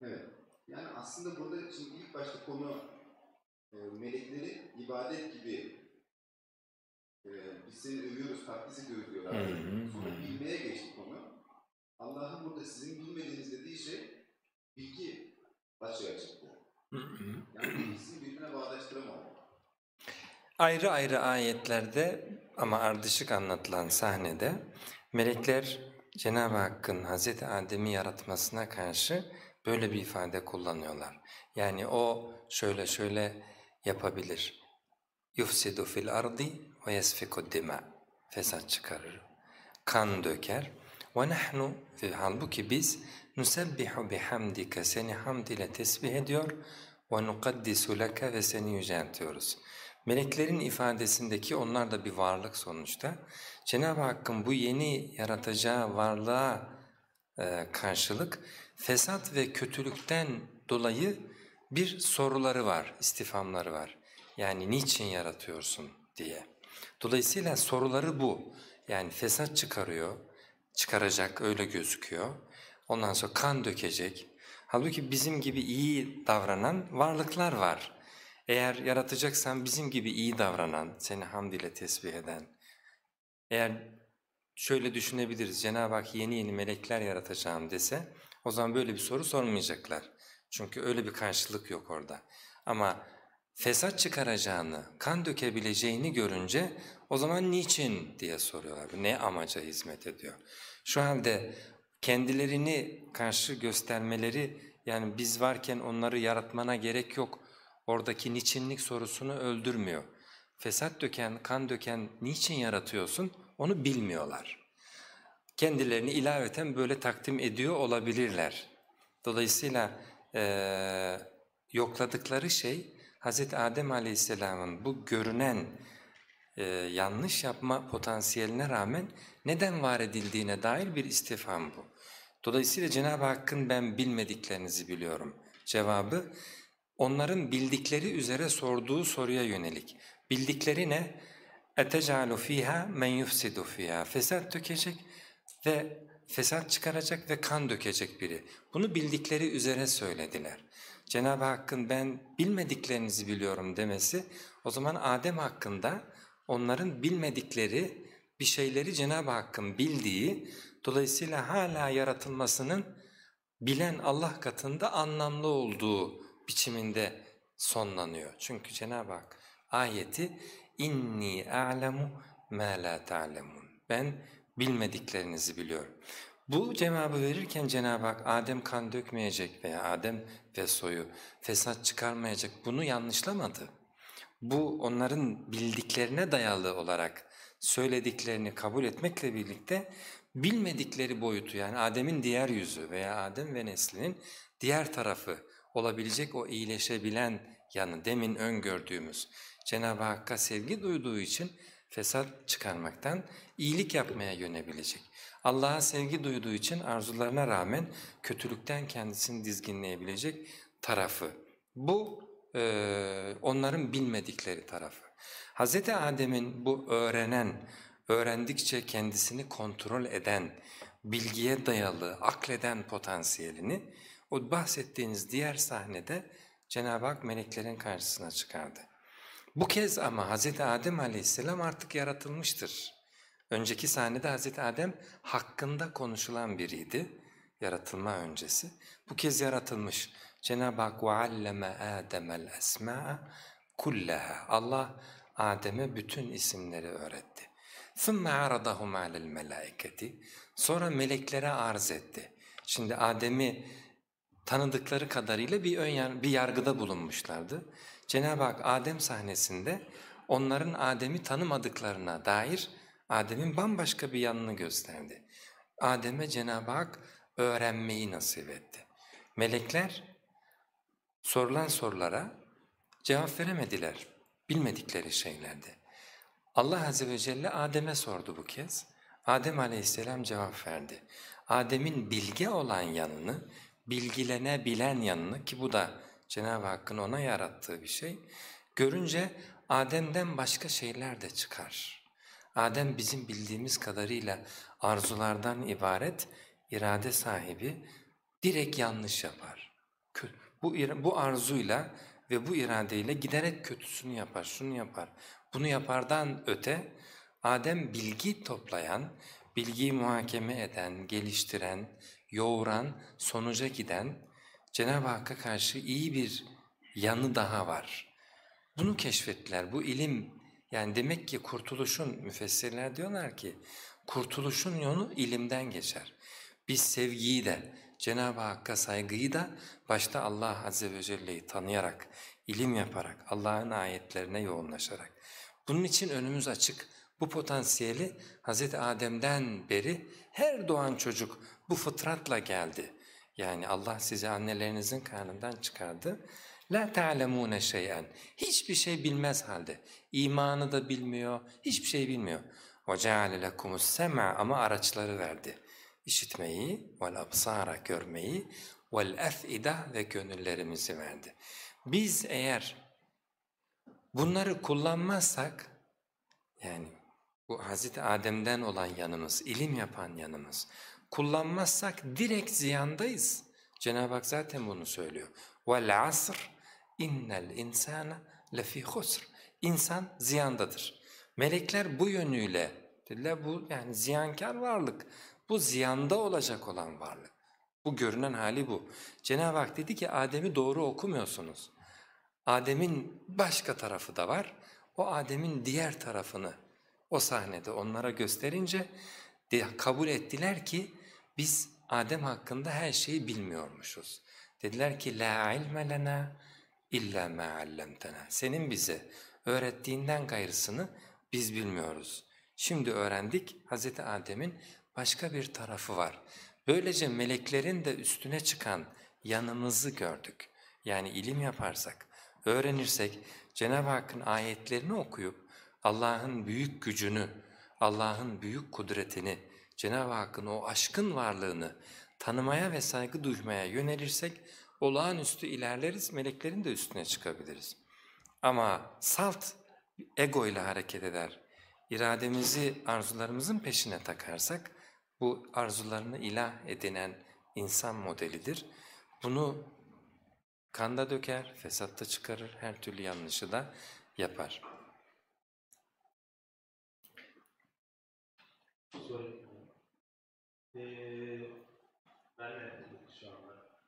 Evet. Yani aslında burada şimdi ilk başta konu e, melekleri ibadet gibi e, biz seni övüyoruz, takdis ediyoruz diyorlar. Hı hı, Sonra bilmeye geçti konu. Allah'ın burada sizin bilmediğiniz dediği şey bilgi açığa çıktı. Yani ikisini birbirine bağdaştıramadı. Ayrı ayrı ayetlerde ama ardışık anlatılan sahnede melekler Cenab-ı Hakk'ın Hz. Adem'i yaratmasına karşı böyle bir ifade kullanıyorlar. Yani o şöyle şöyle yapabilir. Yufsidu fil ardi ve yesfiku dima. Fesat çıkarır. Kan döker. Ve halbuki biz nusebbihu bihamdike seni hamd ile tesbih ediyor ve nukaddisu leke ve seni yüceltiyoruz. Meleklerin ifadesindeki onlar da bir varlık sonuçta. Cenab-ı Hakk'ın bu yeni yaratacağı varlığa e, karşılık fesat ve kötülükten dolayı bir soruları var, istifamları var. Yani niçin yaratıyorsun diye. Dolayısıyla soruları bu. Yani fesat çıkarıyor, çıkaracak öyle gözüküyor. Ondan sonra kan dökecek. Halbuki bizim gibi iyi davranan varlıklar var. Eğer yaratacaksan bizim gibi iyi davranan, seni hamd ile tesbih eden, eğer şöyle düşünebiliriz, Cenab-ı Hak yeni yeni melekler yaratacağım dese, o zaman böyle bir soru sormayacaklar. Çünkü öyle bir karşılık yok orada. Ama fesat çıkaracağını, kan dökebileceğini görünce o zaman niçin diye soruyorlar. Ne amaca hizmet ediyor? Şu halde kendilerini karşı göstermeleri yani biz varken onları yaratmana gerek yok. Oradaki niçinlik sorusunu öldürmüyor. Fesat döken, kan döken niçin yaratıyorsun onu bilmiyorlar. Kendilerini ilaveten böyle takdim ediyor olabilirler. Dolayısıyla eee, yokladıkları şey Hz. Adem Aleyhisselam'ın bu görünen e, yanlış yapma potansiyeline rağmen neden var edildiğine dair bir istifham bu. Dolayısıyla Cenab-ı Hakk'ın ben bilmediklerinizi biliyorum cevabı onların bildikleri üzere sorduğu soruya yönelik. Bildikleri ne? اَتَجَعَلُ ف۪يهَا مَنْ يُفْسِدُ ف۪يهَا Fesat dökecek ve fesat çıkaracak ve kan dökecek biri. Bunu bildikleri üzere söylediler. Cenab-ı Hakk'ın ben bilmediklerinizi biliyorum demesi o zaman Adem hakkında onların bilmedikleri bir şeyleri Cenab-ı Hakk'ın bildiği dolayısıyla hala yaratılmasının bilen Allah katında anlamlı olduğu biçiminde sonlanıyor. Çünkü Cenab-ı Hak ayeti inni a'lemu ma la ta'lemun. Ben bilmediklerinizi biliyorum. Bu cevabı verirken Cenab-ı Hak Adem kan dökmeyecek veya Adem ve soyu fesat çıkarmayacak bunu yanlışlamadı. Bu onların bildiklerine dayalı olarak söylediklerini kabul etmekle birlikte bilmedikleri boyutu yani Adem'in diğer yüzü veya Adem ve neslinin diğer tarafı olabilecek o iyileşebilen yanı demin öngördüğümüz Cenab-ı Hakk'a sevgi duyduğu için fesat çıkarmaktan iyilik yapmaya yönebilecek. Allah'a sevgi duyduğu için arzularına rağmen kötülükten kendisini dizginleyebilecek tarafı. Bu e, onların bilmedikleri tarafı. Hz. Adem'in bu öğrenen, öğrendikçe kendisini kontrol eden, bilgiye dayalı, akleden potansiyelini o bahsettiğiniz diğer sahnede Cenab-ı Hak meleklerin karşısına çıkardı. Bu kez ama Hz. Adem aleyhisselam artık yaratılmıştır. Önceki sahnede Hz. Adem hakkında konuşulan biriydi, yaratılma öncesi. Bu kez yaratılmış. Cenab-ı Hak وَعَلَّمَ آدَمَ الْأَسْمَاءَ كُلَّهَا Allah Adem'e bütün isimleri öğretti. ثُمَّ عَرَضَهُمْ عَلَى الْمَلَائِكَةِ Sonra meleklere arz etti. Şimdi Adem'i tanıdıkları kadarıyla bir ön yar- bir yargıda bulunmuşlardı. Cenab-ı Hak Adem sahnesinde onların Adem'i tanımadıklarına dair Adem'in bambaşka bir yanını gösterdi. Adem'e Cenab-ı Hak öğrenmeyi nasip etti. Melekler sorulan sorulara cevap veremediler bilmedikleri şeylerdi. Allah Azze ve Celle Adem'e sordu bu kez. Adem Aleyhisselam cevap verdi. Adem'in bilge olan yanını, bilgilenebilen yanını ki bu da Cenab-ı Hakk'ın ona yarattığı bir şey, görünce Adem'den başka şeyler de çıkar. Adem bizim bildiğimiz kadarıyla arzulardan ibaret, irade sahibi, direkt yanlış yapar. Bu, bu arzuyla ve bu iradeyle giderek kötüsünü yapar, şunu yapar. Bunu yapardan öte Adem bilgi toplayan, bilgiyi muhakeme eden, geliştiren, yoğuran, sonuca giden Cenab-ı Hakk'a karşı iyi bir yanı daha var. Bunu keşfettiler. Bu ilim yani demek ki kurtuluşun müfessirler diyorlar ki kurtuluşun yolu ilimden geçer. Biz sevgiyi de Cenab-ı Hakk'a saygıyı da başta Allah Azze ve Celle'yi tanıyarak, ilim yaparak, Allah'ın ayetlerine yoğunlaşarak. Bunun için önümüz açık. Bu potansiyeli Hz. Adem'den beri her doğan çocuk bu fıtratla geldi. Yani Allah sizi annelerinizin karnından çıkardı. La ta'lemune şey'en. Hiçbir şey bilmez halde. İmanı da bilmiyor, hiçbir şey bilmiyor. Ceale lekumus sem'a ama araçları verdi. İşitmeyi, absara görmeyi, ef'ida ve gönüllerimizi verdi. Biz eğer bunları kullanmazsak, yani bu Hazreti Adem'den olan yanımız, ilim yapan yanımız, kullanmazsak direkt ziyandayız. Cenab-ı Hak zaten bunu söylüyor. Asr innel insana lefi husr. İnsan ziyandadır. Melekler bu yönüyle dediler bu yani ziyankar varlık. Bu ziyanda olacak olan varlık. Bu görünen hali bu. Cenab-ı Hak dedi ki Adem'i doğru okumuyorsunuz. Adem'in başka tarafı da var. O Adem'in diğer tarafını o sahnede onlara gösterince kabul ettiler ki biz Adem hakkında her şeyi bilmiyormuşuz. Dediler ki la ilme lena illa ma allamtena. Senin bize öğrettiğinden gayrısını biz bilmiyoruz. Şimdi öğrendik Hz. Adem'in başka bir tarafı var. Böylece meleklerin de üstüne çıkan yanımızı gördük. Yani ilim yaparsak, öğrenirsek, Cenab-ı Hakk'ın ayetlerini okuyup Allah'ın büyük gücünü, Allah'ın büyük kudretini, Cenab-ı Hakk'ın o aşkın varlığını tanımaya ve saygı duymaya yönelirsek olağanüstü ilerleriz, meleklerin de üstüne çıkabiliriz. Ama salt ego ile hareket eder, irademizi arzularımızın peşine takarsak bu arzularını ilah edinen insan modelidir. Bunu kanda döker, fesatta çıkarır, her türlü yanlışı da yapar.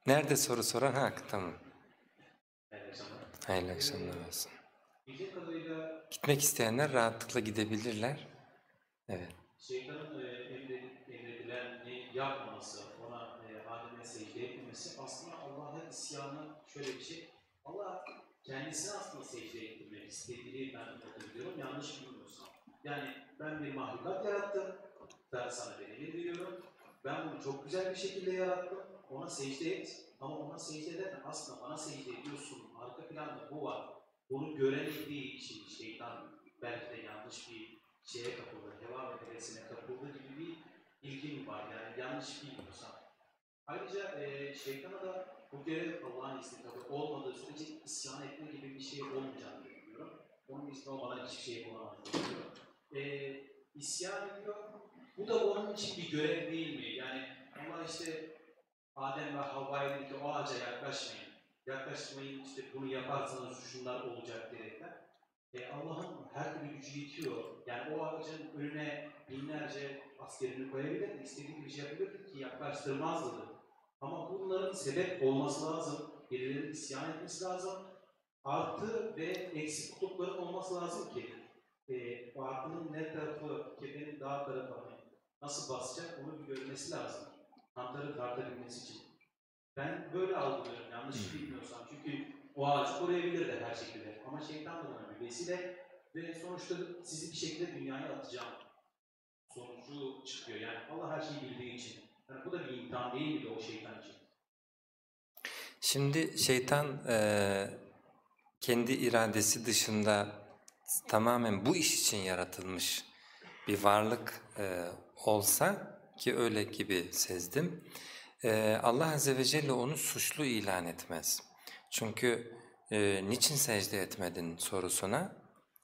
Nerede soru soran? Ha tamam. Hayırlı akşamlar olsun. Gitmek isteyenler rahatlıkla gidebilirler. Evet. şeytanın e, emredilenini yapmaması, ona e, Adem'e secde etmemesi aslında Allah'a isyanı şöyle bir şey. Allah kendisine aslında secde ettirmek istediğini ben ediyorum. Yanlış bilmiyorsam. Yani ben bir mahlukat yarattım. Ben sana bedeli veriyorum. Ben bunu çok güzel bir şekilde yarattım. Ona secde et. Ama ona secde ederken aslında bana secde ediyorsun. Arka planda bu var. Bunu göremediği için şeytan belki de yanlış bir şeye kapıldı, heva meselesine kapıldı gibi bir ilgim var. Yani yanlış bilmiyorsam. Ayrıca e, şeytana da bu görev Allah'ın izni tabi olmadığı sürece isyan etme gibi bir şey olmayacağını düşünüyorum. Onun izni olmadan hiçbir şey olamaz diyorum. E, isyan ediyor. Bu da onun için bir görev değil mi? Yani Allah işte Adem ve Havva'ya dedi ki o ağaca yaklaşmayın. Yaklaşmayın işte bunu yaparsanız şunlar olacak diyerekten. E, Allah'ın her türlü gücü yetiyor. Yani o ağacın önüne binlerce askerini koyabilirdi, istediği gibi şey yapabilirdi ki yaklaştırmazdı. Ama bunların sebep olması lazım, birilerinin isyan etmesi lazım. Artı ve eksik kutupların olması lazım ki e, farkının ne tarafı, kefenin daha tarafı hani nasıl basacak onu bir görmesi lazım. Kantarı tartabilmesi için. Ben böyle algılıyorum yanlış bilmiyorsam. Çünkü o ağacı koruyabilir de her şekilde. Ama şeytan da bana bir vesile ve sonuçta sizi bir şekilde dünyaya atacağım sonucu çıkıyor. Yani Allah her şeyi bildiği için. Yani bu da bir imtihan değil miydi o şeytan için? Şimdi şeytan eee, kendi iradesi dışında tamamen bu iş için yaratılmış bir varlık eee, olsa ki öyle gibi sezdim, eee, Allah Azze ve Celle onu suçlu ilan etmez. Çünkü eee, niçin secde etmedin sorusuna,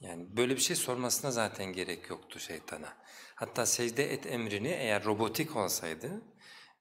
yani böyle bir şey sormasına zaten gerek yoktu şeytana. Hatta secde et emrini eğer robotik olsaydı,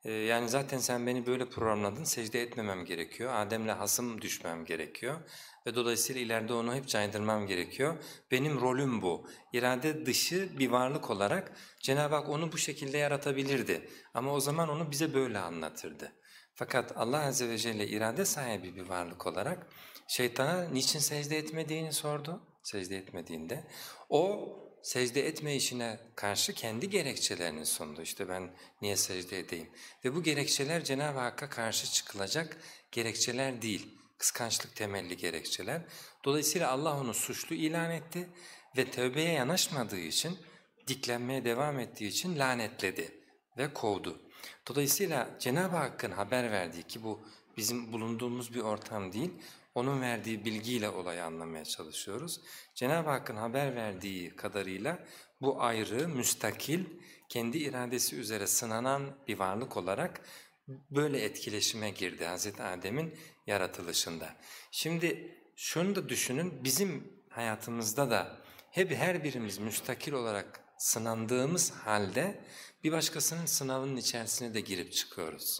ee, yani zaten sen beni böyle programladın, secde etmemem gerekiyor. Adem'le hasım düşmem gerekiyor. Ve dolayısıyla ileride onu hep caydırmam gerekiyor. Benim rolüm bu. İrade dışı bir varlık olarak Cenab-ı Hak onu bu şekilde yaratabilirdi. Ama o zaman onu bize böyle anlatırdı. Fakat Allah Azze ve Celle irade sahibi bir varlık olarak şeytana niçin secde etmediğini sordu. Secde etmediğinde o secde etme işine karşı kendi gerekçelerini sundu. İşte ben niye secde edeyim? Ve bu gerekçeler Cenab-ı Hakk'a karşı çıkılacak gerekçeler değil, kıskançlık temelli gerekçeler. Dolayısıyla Allah onu suçlu ilan etti ve tövbeye yanaşmadığı için, diklenmeye devam ettiği için lanetledi ve kovdu. Dolayısıyla Cenab-ı Hakk'ın haber verdiği ki bu bizim bulunduğumuz bir ortam değil, onun verdiği bilgiyle olayı anlamaya çalışıyoruz. Cenab-ı Hakk'ın haber verdiği kadarıyla bu ayrı, müstakil, kendi iradesi üzere sınanan bir varlık olarak böyle etkileşime girdi Hz. Adem'in yaratılışında. Şimdi şunu da düşünün, bizim hayatımızda da hep her birimiz müstakil olarak sınandığımız halde bir başkasının sınavının içerisine de girip çıkıyoruz.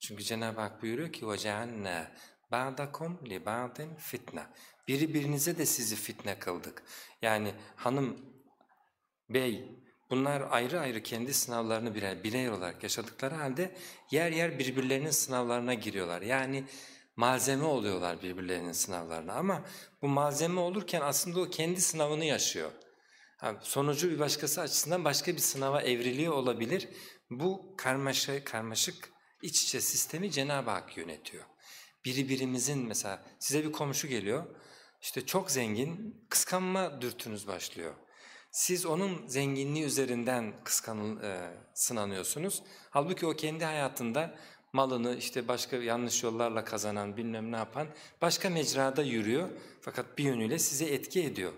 Çünkü Cenab-ı Hak buyuruyor ki وَجَعَلْنَا بَعْدَكُمْ لِبَعْدٍ fitne. Biri birinize de sizi fitne kıldık. Yani hanım, bey bunlar ayrı ayrı kendi sınavlarını birer birey olarak yaşadıkları halde yer yer birbirlerinin sınavlarına giriyorlar. Yani malzeme oluyorlar birbirlerinin sınavlarına ama bu malzeme olurken aslında o kendi sınavını yaşıyor. Ha, sonucu bir başkası açısından başka bir sınava evriliyor olabilir. Bu karmaşık, karmaşık iç içe sistemi Cenab-ı Hak yönetiyor. Biri birimizin mesela size bir komşu geliyor, işte çok zengin, kıskanma dürtünüz başlıyor. Siz onun zenginliği üzerinden kıskanıl, e, sınanıyorsunuz. Halbuki o kendi hayatında malını işte başka yanlış yollarla kazanan bilmem ne yapan başka mecrada yürüyor. Fakat bir yönüyle size etki ediyor.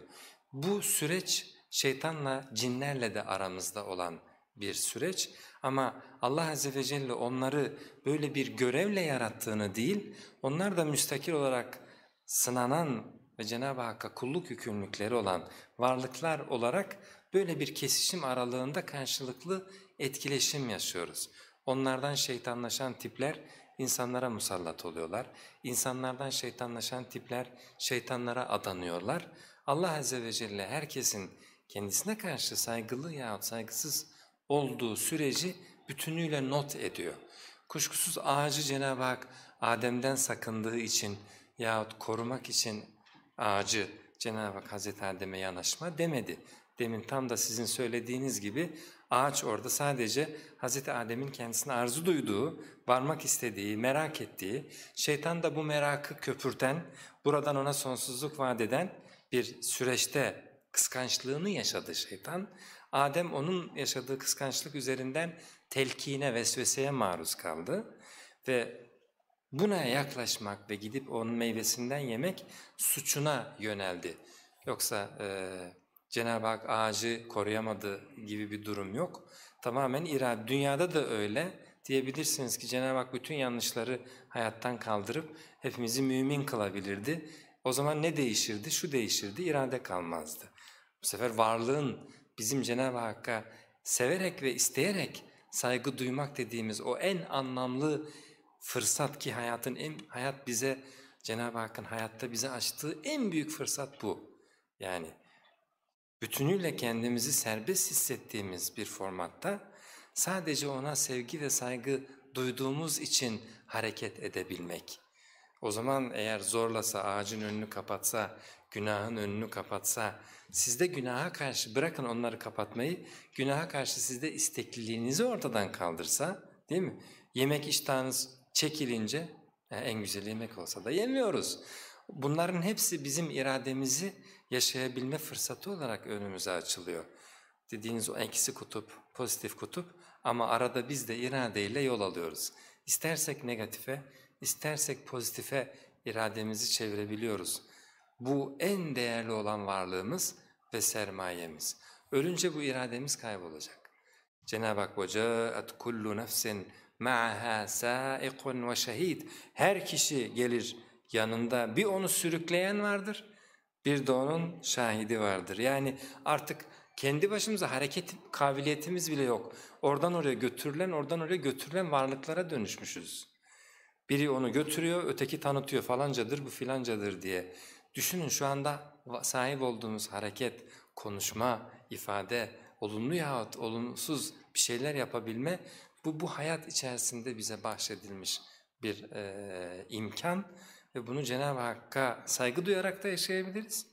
Bu süreç şeytanla, cinlerle de aramızda olan bir süreç ama Allah Azze ve Celle onları böyle bir görevle yarattığını değil, onlar da müstakil olarak sınanan ve Cenab-ı Hakk'a kulluk yükümlülükleri olan varlıklar olarak böyle bir kesişim aralığında karşılıklı etkileşim yaşıyoruz. Onlardan şeytanlaşan tipler insanlara musallat oluyorlar. İnsanlardan şeytanlaşan tipler şeytanlara adanıyorlar. Allah Azze ve Celle herkesin kendisine karşı saygılı yahut saygısız olduğu süreci bütünüyle not ediyor. Kuşkusuz ağacı Cenab-ı Hak Adem'den sakındığı için yahut korumak için ağacı Cenab-ı Hak Hazreti Adem'e yanaşma demedi. Demin tam da sizin söylediğiniz gibi ağaç orada sadece Hazreti Adem'in kendisine arzu duyduğu, varmak istediği, merak ettiği, şeytan da bu merakı köpürten, buradan ona sonsuzluk vaat eden bir süreçte kıskançlığını yaşadı şeytan. Adem onun yaşadığı kıskançlık üzerinden telkine, vesveseye maruz kaldı ve buna yaklaşmak ve gidip onun meyvesinden yemek suçuna yöneldi. Yoksa e, Cenab-ı Hak ağacı koruyamadı gibi bir durum yok. Tamamen irade. Dünyada da öyle diyebilirsiniz ki Cenab-ı Hak bütün yanlışları hayattan kaldırıp hepimizi mümin kılabilirdi. O zaman ne değişirdi? Şu değişirdi, irade kalmazdı. Bu sefer varlığın bizim Cenab-ı Hakk'a severek ve isteyerek saygı duymak dediğimiz o en anlamlı fırsat ki hayatın en hayat bize Cenab-ı Hakk'ın hayatta bize açtığı en büyük fırsat bu. Yani bütünüyle kendimizi serbest hissettiğimiz bir formatta sadece ona sevgi ve saygı duyduğumuz için hareket edebilmek. O zaman eğer zorlasa, ağacın önünü kapatsa, günahın önünü kapatsa, sizde günaha karşı bırakın onları kapatmayı, günaha karşı sizde istekliliğinizi ortadan kaldırsa, değil mi? Yemek iştahınız çekilince, en güzel yemek olsa da yemiyoruz. Bunların hepsi bizim irademizi yaşayabilme fırsatı olarak önümüze açılıyor. Dediğiniz o eksi kutup, pozitif kutup ama arada biz de iradeyle yol alıyoruz. İstersek negatife, istersek pozitife irademizi çevirebiliyoruz. Bu en değerli olan varlığımız ve sermayemiz. Ölünce bu irademiz kaybolacak. Cenab-ı Hak وَجَاءَتْ كُلُّ نَفْسٍ مَعَهَا سَائِقٌ وَشَهِيدٌ Her kişi gelir yanında bir onu sürükleyen vardır, bir de onun şahidi vardır. Yani artık kendi başımıza hareket kabiliyetimiz bile yok. Oradan oraya götürülen, oradan oraya götürülen varlıklara dönüşmüşüz. Biri onu götürüyor, öteki tanıtıyor falancadır bu filancadır diye. Düşünün şu anda sahip olduğumuz hareket, konuşma, ifade, olumlu yahut olumsuz bir şeyler yapabilme bu bu hayat içerisinde bize bahşedilmiş bir e, imkan ve bunu Cenab-ı Hakk'a saygı duyarak da yaşayabiliriz.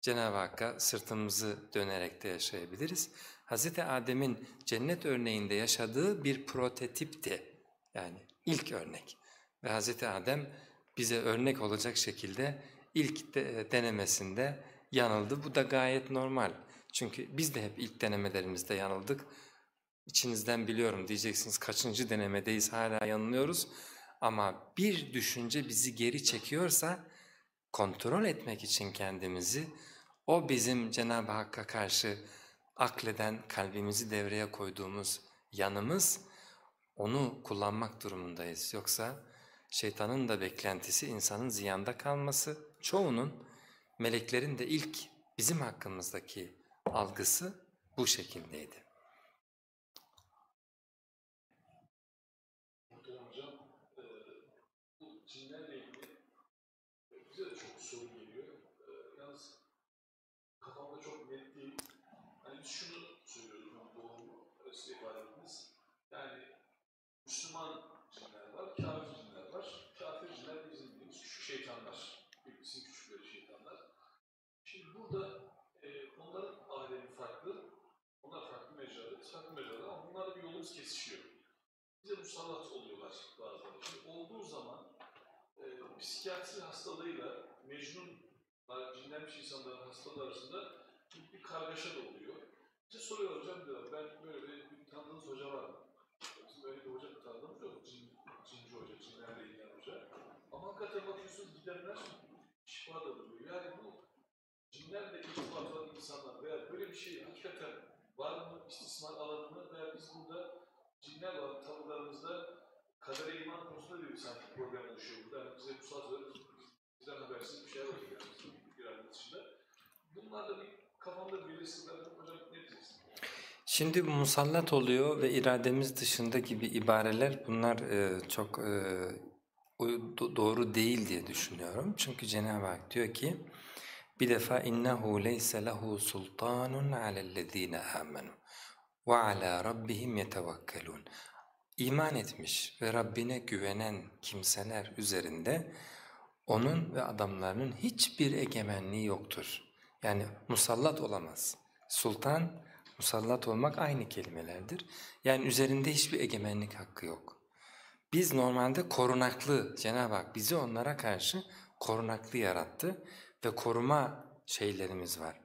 Cenab-ı Hakk'a sırtımızı dönerek de yaşayabiliriz. Hz. Adem'in cennet örneğinde yaşadığı bir prototipti. Yani ilk örnek. Ve Hz. Adem bize örnek olacak şekilde ilk de, denemesinde yanıldı. Bu da gayet normal. Çünkü biz de hep ilk denemelerimizde yanıldık. İçinizden biliyorum diyeceksiniz kaçıncı denemedeyiz hala yanılıyoruz. Ama bir düşünce bizi geri çekiyorsa kontrol etmek için kendimizi o bizim Cenab-ı Hakk'a karşı akleden kalbimizi devreye koyduğumuz yanımız onu kullanmak durumundayız. Yoksa şeytanın da beklentisi insanın ziyanda kalması, çoğunun meleklerin de ilk bizim hakkımızdaki algısı bu şekildeydi. Muhterem hocam, e, bu cinlerle ilgili bize de çok soru geliyor. E, yalnız kafamda çok net değil. Hani biz şunu söylüyoruz, bu doğru mu? Size ifade ettiniz. Yani Müslüman cinler var, kafir cinler var. Kafir cinler bizim bildiğimiz küçük şeytanlar. Bizim küçük böyle şeytanlar. Şimdi burada e, onların alemi farklı, onlar farklı mecralar, biz farklı mecralar ama kesişiyor. Bize musallat oluyorlar bazıları. Şimdi olduğu zaman e, psikiyatri hastalığıyla Mecnun, cinlenmiş insanların hastalığı arasında bir, kargaşa da oluyor. Bize soruyor hocam diyorlar, ben böyle bir, bir tanıdığınız hoca var mı? Bizim böyle bir hoca tanıdığımız yok, cin, cinci hoca, cinlerle ilgilenen hoca. Ama hakikaten bakıyorsunuz gidenler şifa da buluyor. Yani bu cinlerle irtibat olan insanlar veya böyle bir şey hakikaten var mı, istismar alanı veya biz burada cinler var tavırlarımızda kadere iman konusunda bir sanki problem oluşuyor burada. Yani bize musallat verir, bizden habersiz bir şey var yani dışında. Bunlarla bir kafamda birleştirdiler. Hocam ne diyeceksiniz? Şimdi musallat oluyor ve irademiz dışında gibi ibareler bunlar e, çok e, doğru değil diye düşünüyorum. Çünkü Cenab-ı Hak diyor ki bir defa innehu leyse lehu sultanun alellezine amenu ala rabbihim yetevekkelun. İman etmiş ve Rabbine güvenen kimseler üzerinde onun ve adamlarının hiçbir egemenliği yoktur. Yani musallat olamaz. Sultan, musallat olmak aynı kelimelerdir. Yani üzerinde hiçbir egemenlik hakkı yok. Biz normalde korunaklı, Cenab-ı Hak bizi onlara karşı korunaklı yarattı ve koruma şeylerimiz var.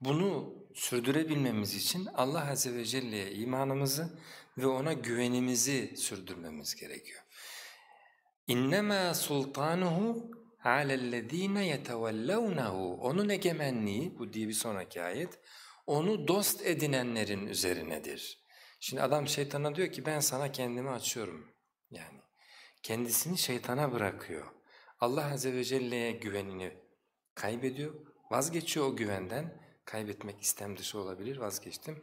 Bunu sürdürebilmemiz için Allah Azze ve Celle'ye imanımızı ve ona güvenimizi sürdürmemiz gerekiyor. İnnemâ sultanuhu alellezîne yetevellevnehu. Onun egemenliği, bu diye bir sonraki ayet, onu dost edinenlerin üzerinedir. Şimdi adam şeytana diyor ki ben sana kendimi açıyorum. Yani kendisini şeytana bırakıyor. Allah Azze ve Celle'ye güvenini kaybediyor, vazgeçiyor o güvenden. Kaybetmek istem dışı olabilir, vazgeçtim.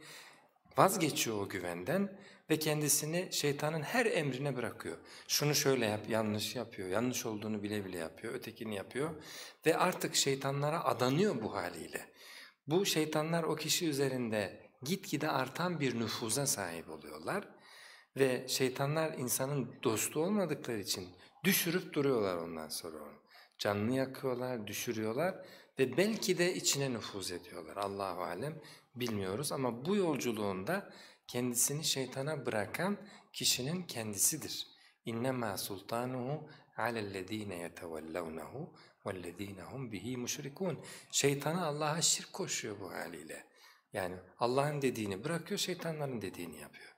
Vazgeçiyor o güvenden ve kendisini şeytanın her emrine bırakıyor. Şunu şöyle yap, yanlış yapıyor, yanlış olduğunu bile bile yapıyor, ötekini yapıyor ve artık şeytanlara adanıyor bu haliyle. Bu şeytanlar o kişi üzerinde gitgide artan bir nüfuza sahip oluyorlar ve şeytanlar insanın dostu olmadıkları için düşürüp duruyorlar ondan sonra onu. Canını yakıyorlar, düşürüyorlar ve belki de içine nüfuz ediyorlar. Allahu alem bilmiyoruz ama bu yolculuğunda kendisini şeytana bırakan kişinin kendisidir. İnnemâ sultanuhu alellezîne yetevellevnehu vellezîne hum bihi müşrikûn. Şeytana Allah'a şirk koşuyor bu haliyle. Yani Allah'ın dediğini bırakıyor, şeytanların dediğini yapıyor.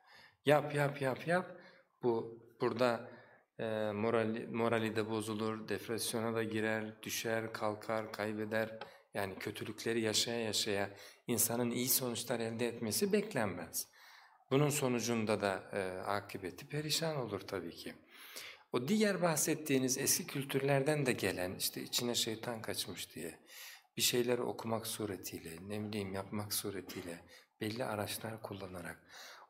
Yap yap yap yap. Bu burada e, morali, morali de bozulur, depresyona da girer, düşer, kalkar, kaybeder. Yani kötülükleri yaşaya yaşaya insanın iyi sonuçlar elde etmesi beklenmez. Bunun sonucunda da e, akıbeti perişan olur tabii ki. O diğer bahsettiğiniz eski kültürlerden de gelen işte içine şeytan kaçmış diye bir şeyleri okumak suretiyle, ne bileyim yapmak suretiyle belli araçlar kullanarak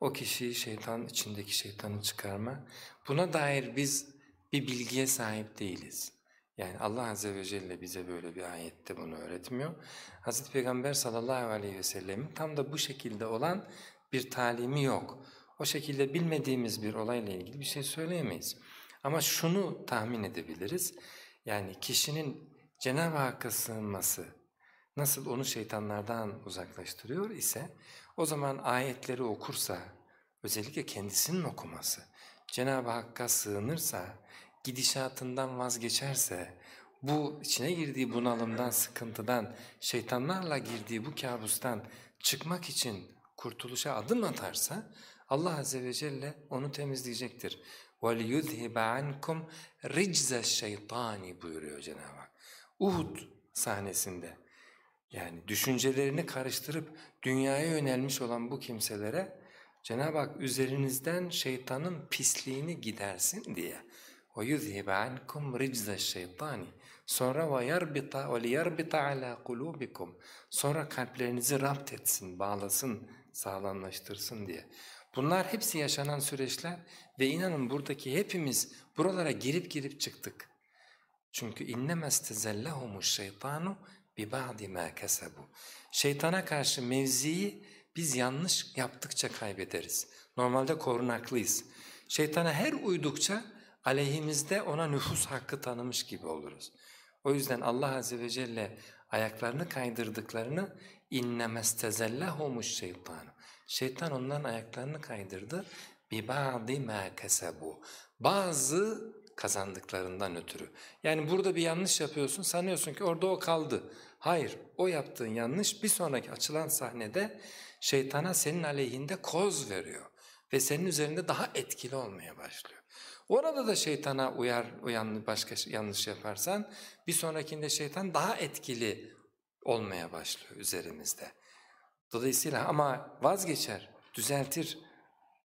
o kişiyi şeytan içindeki şeytanı çıkarma buna dair biz bir bilgiye sahip değiliz. Yani Allah Azze ve Celle bize böyle bir ayette bunu öğretmiyor. Hazreti Peygamber sallallahu aleyhi ve sellemin tam da bu şekilde olan bir talimi yok. O şekilde bilmediğimiz bir olayla ilgili bir şey söyleyemeyiz. Ama şunu tahmin edebiliriz. Yani kişinin Cenab-ı Hakk'a sığınması nasıl onu şeytanlardan uzaklaştırıyor ise o zaman ayetleri okursa, özellikle kendisinin okuması, Cenab-ı Hakk'a sığınırsa, gidişatından vazgeçerse, bu içine girdiği bunalımdan, sıkıntıdan, şeytanlarla girdiği bu kabustan çıkmak için kurtuluşa adım atarsa Allah Azze ve Celle onu temizleyecektir. وَلِيُذْهِبَ عَنْكُمْ رِجْزَ الشَّيْطَانِ buyuruyor Cenab-ı Hak. Uhud sahnesinde yani düşüncelerini karıştırıp dünyaya yönelmiş olan bu kimselere Cenab-ı Hak üzerinizden şeytanın pisliğini gidersin diye وَيُذْهِبَ عَنْكُمْ رِجْزَ الشَّيْطَانِ Sonra وَيَرْبِطَ وَلِيَرْبِطَ عَلَى قُلُوبِكُمْ Sonra kalplerinizi rapt etsin, bağlasın, sağlamlaştırsın diye. Bunlar hepsi yaşanan süreçler ve inanın buradaki hepimiz buralara girip girip çıktık. Çünkü innema istezellahumuş şeytanu ba'di ma kasabu. Şeytana karşı mevziyi biz yanlış yaptıkça kaybederiz. Normalde korunaklıyız. Şeytana her uydukça aleyhimizde ona nüfus hakkı tanımış gibi oluruz. O yüzden Allah Azze ve Celle ayaklarını kaydırdıklarını innemestezellahumuş şeytanu. Şeytan onların ayaklarını kaydırdı. Bi ba'di ma kasabu. Bazı kazandıklarından ötürü. Yani burada bir yanlış yapıyorsun, sanıyorsun ki orada o kaldı. Hayır, o yaptığın yanlış bir sonraki açılan sahnede şeytana senin aleyhinde koz veriyor ve senin üzerinde daha etkili olmaya başlıyor. Orada da şeytana uyar, uyan, başka yanlış yaparsan bir sonrakinde şeytan daha etkili olmaya başlıyor üzerimizde. Dolayısıyla ama vazgeçer, düzeltir,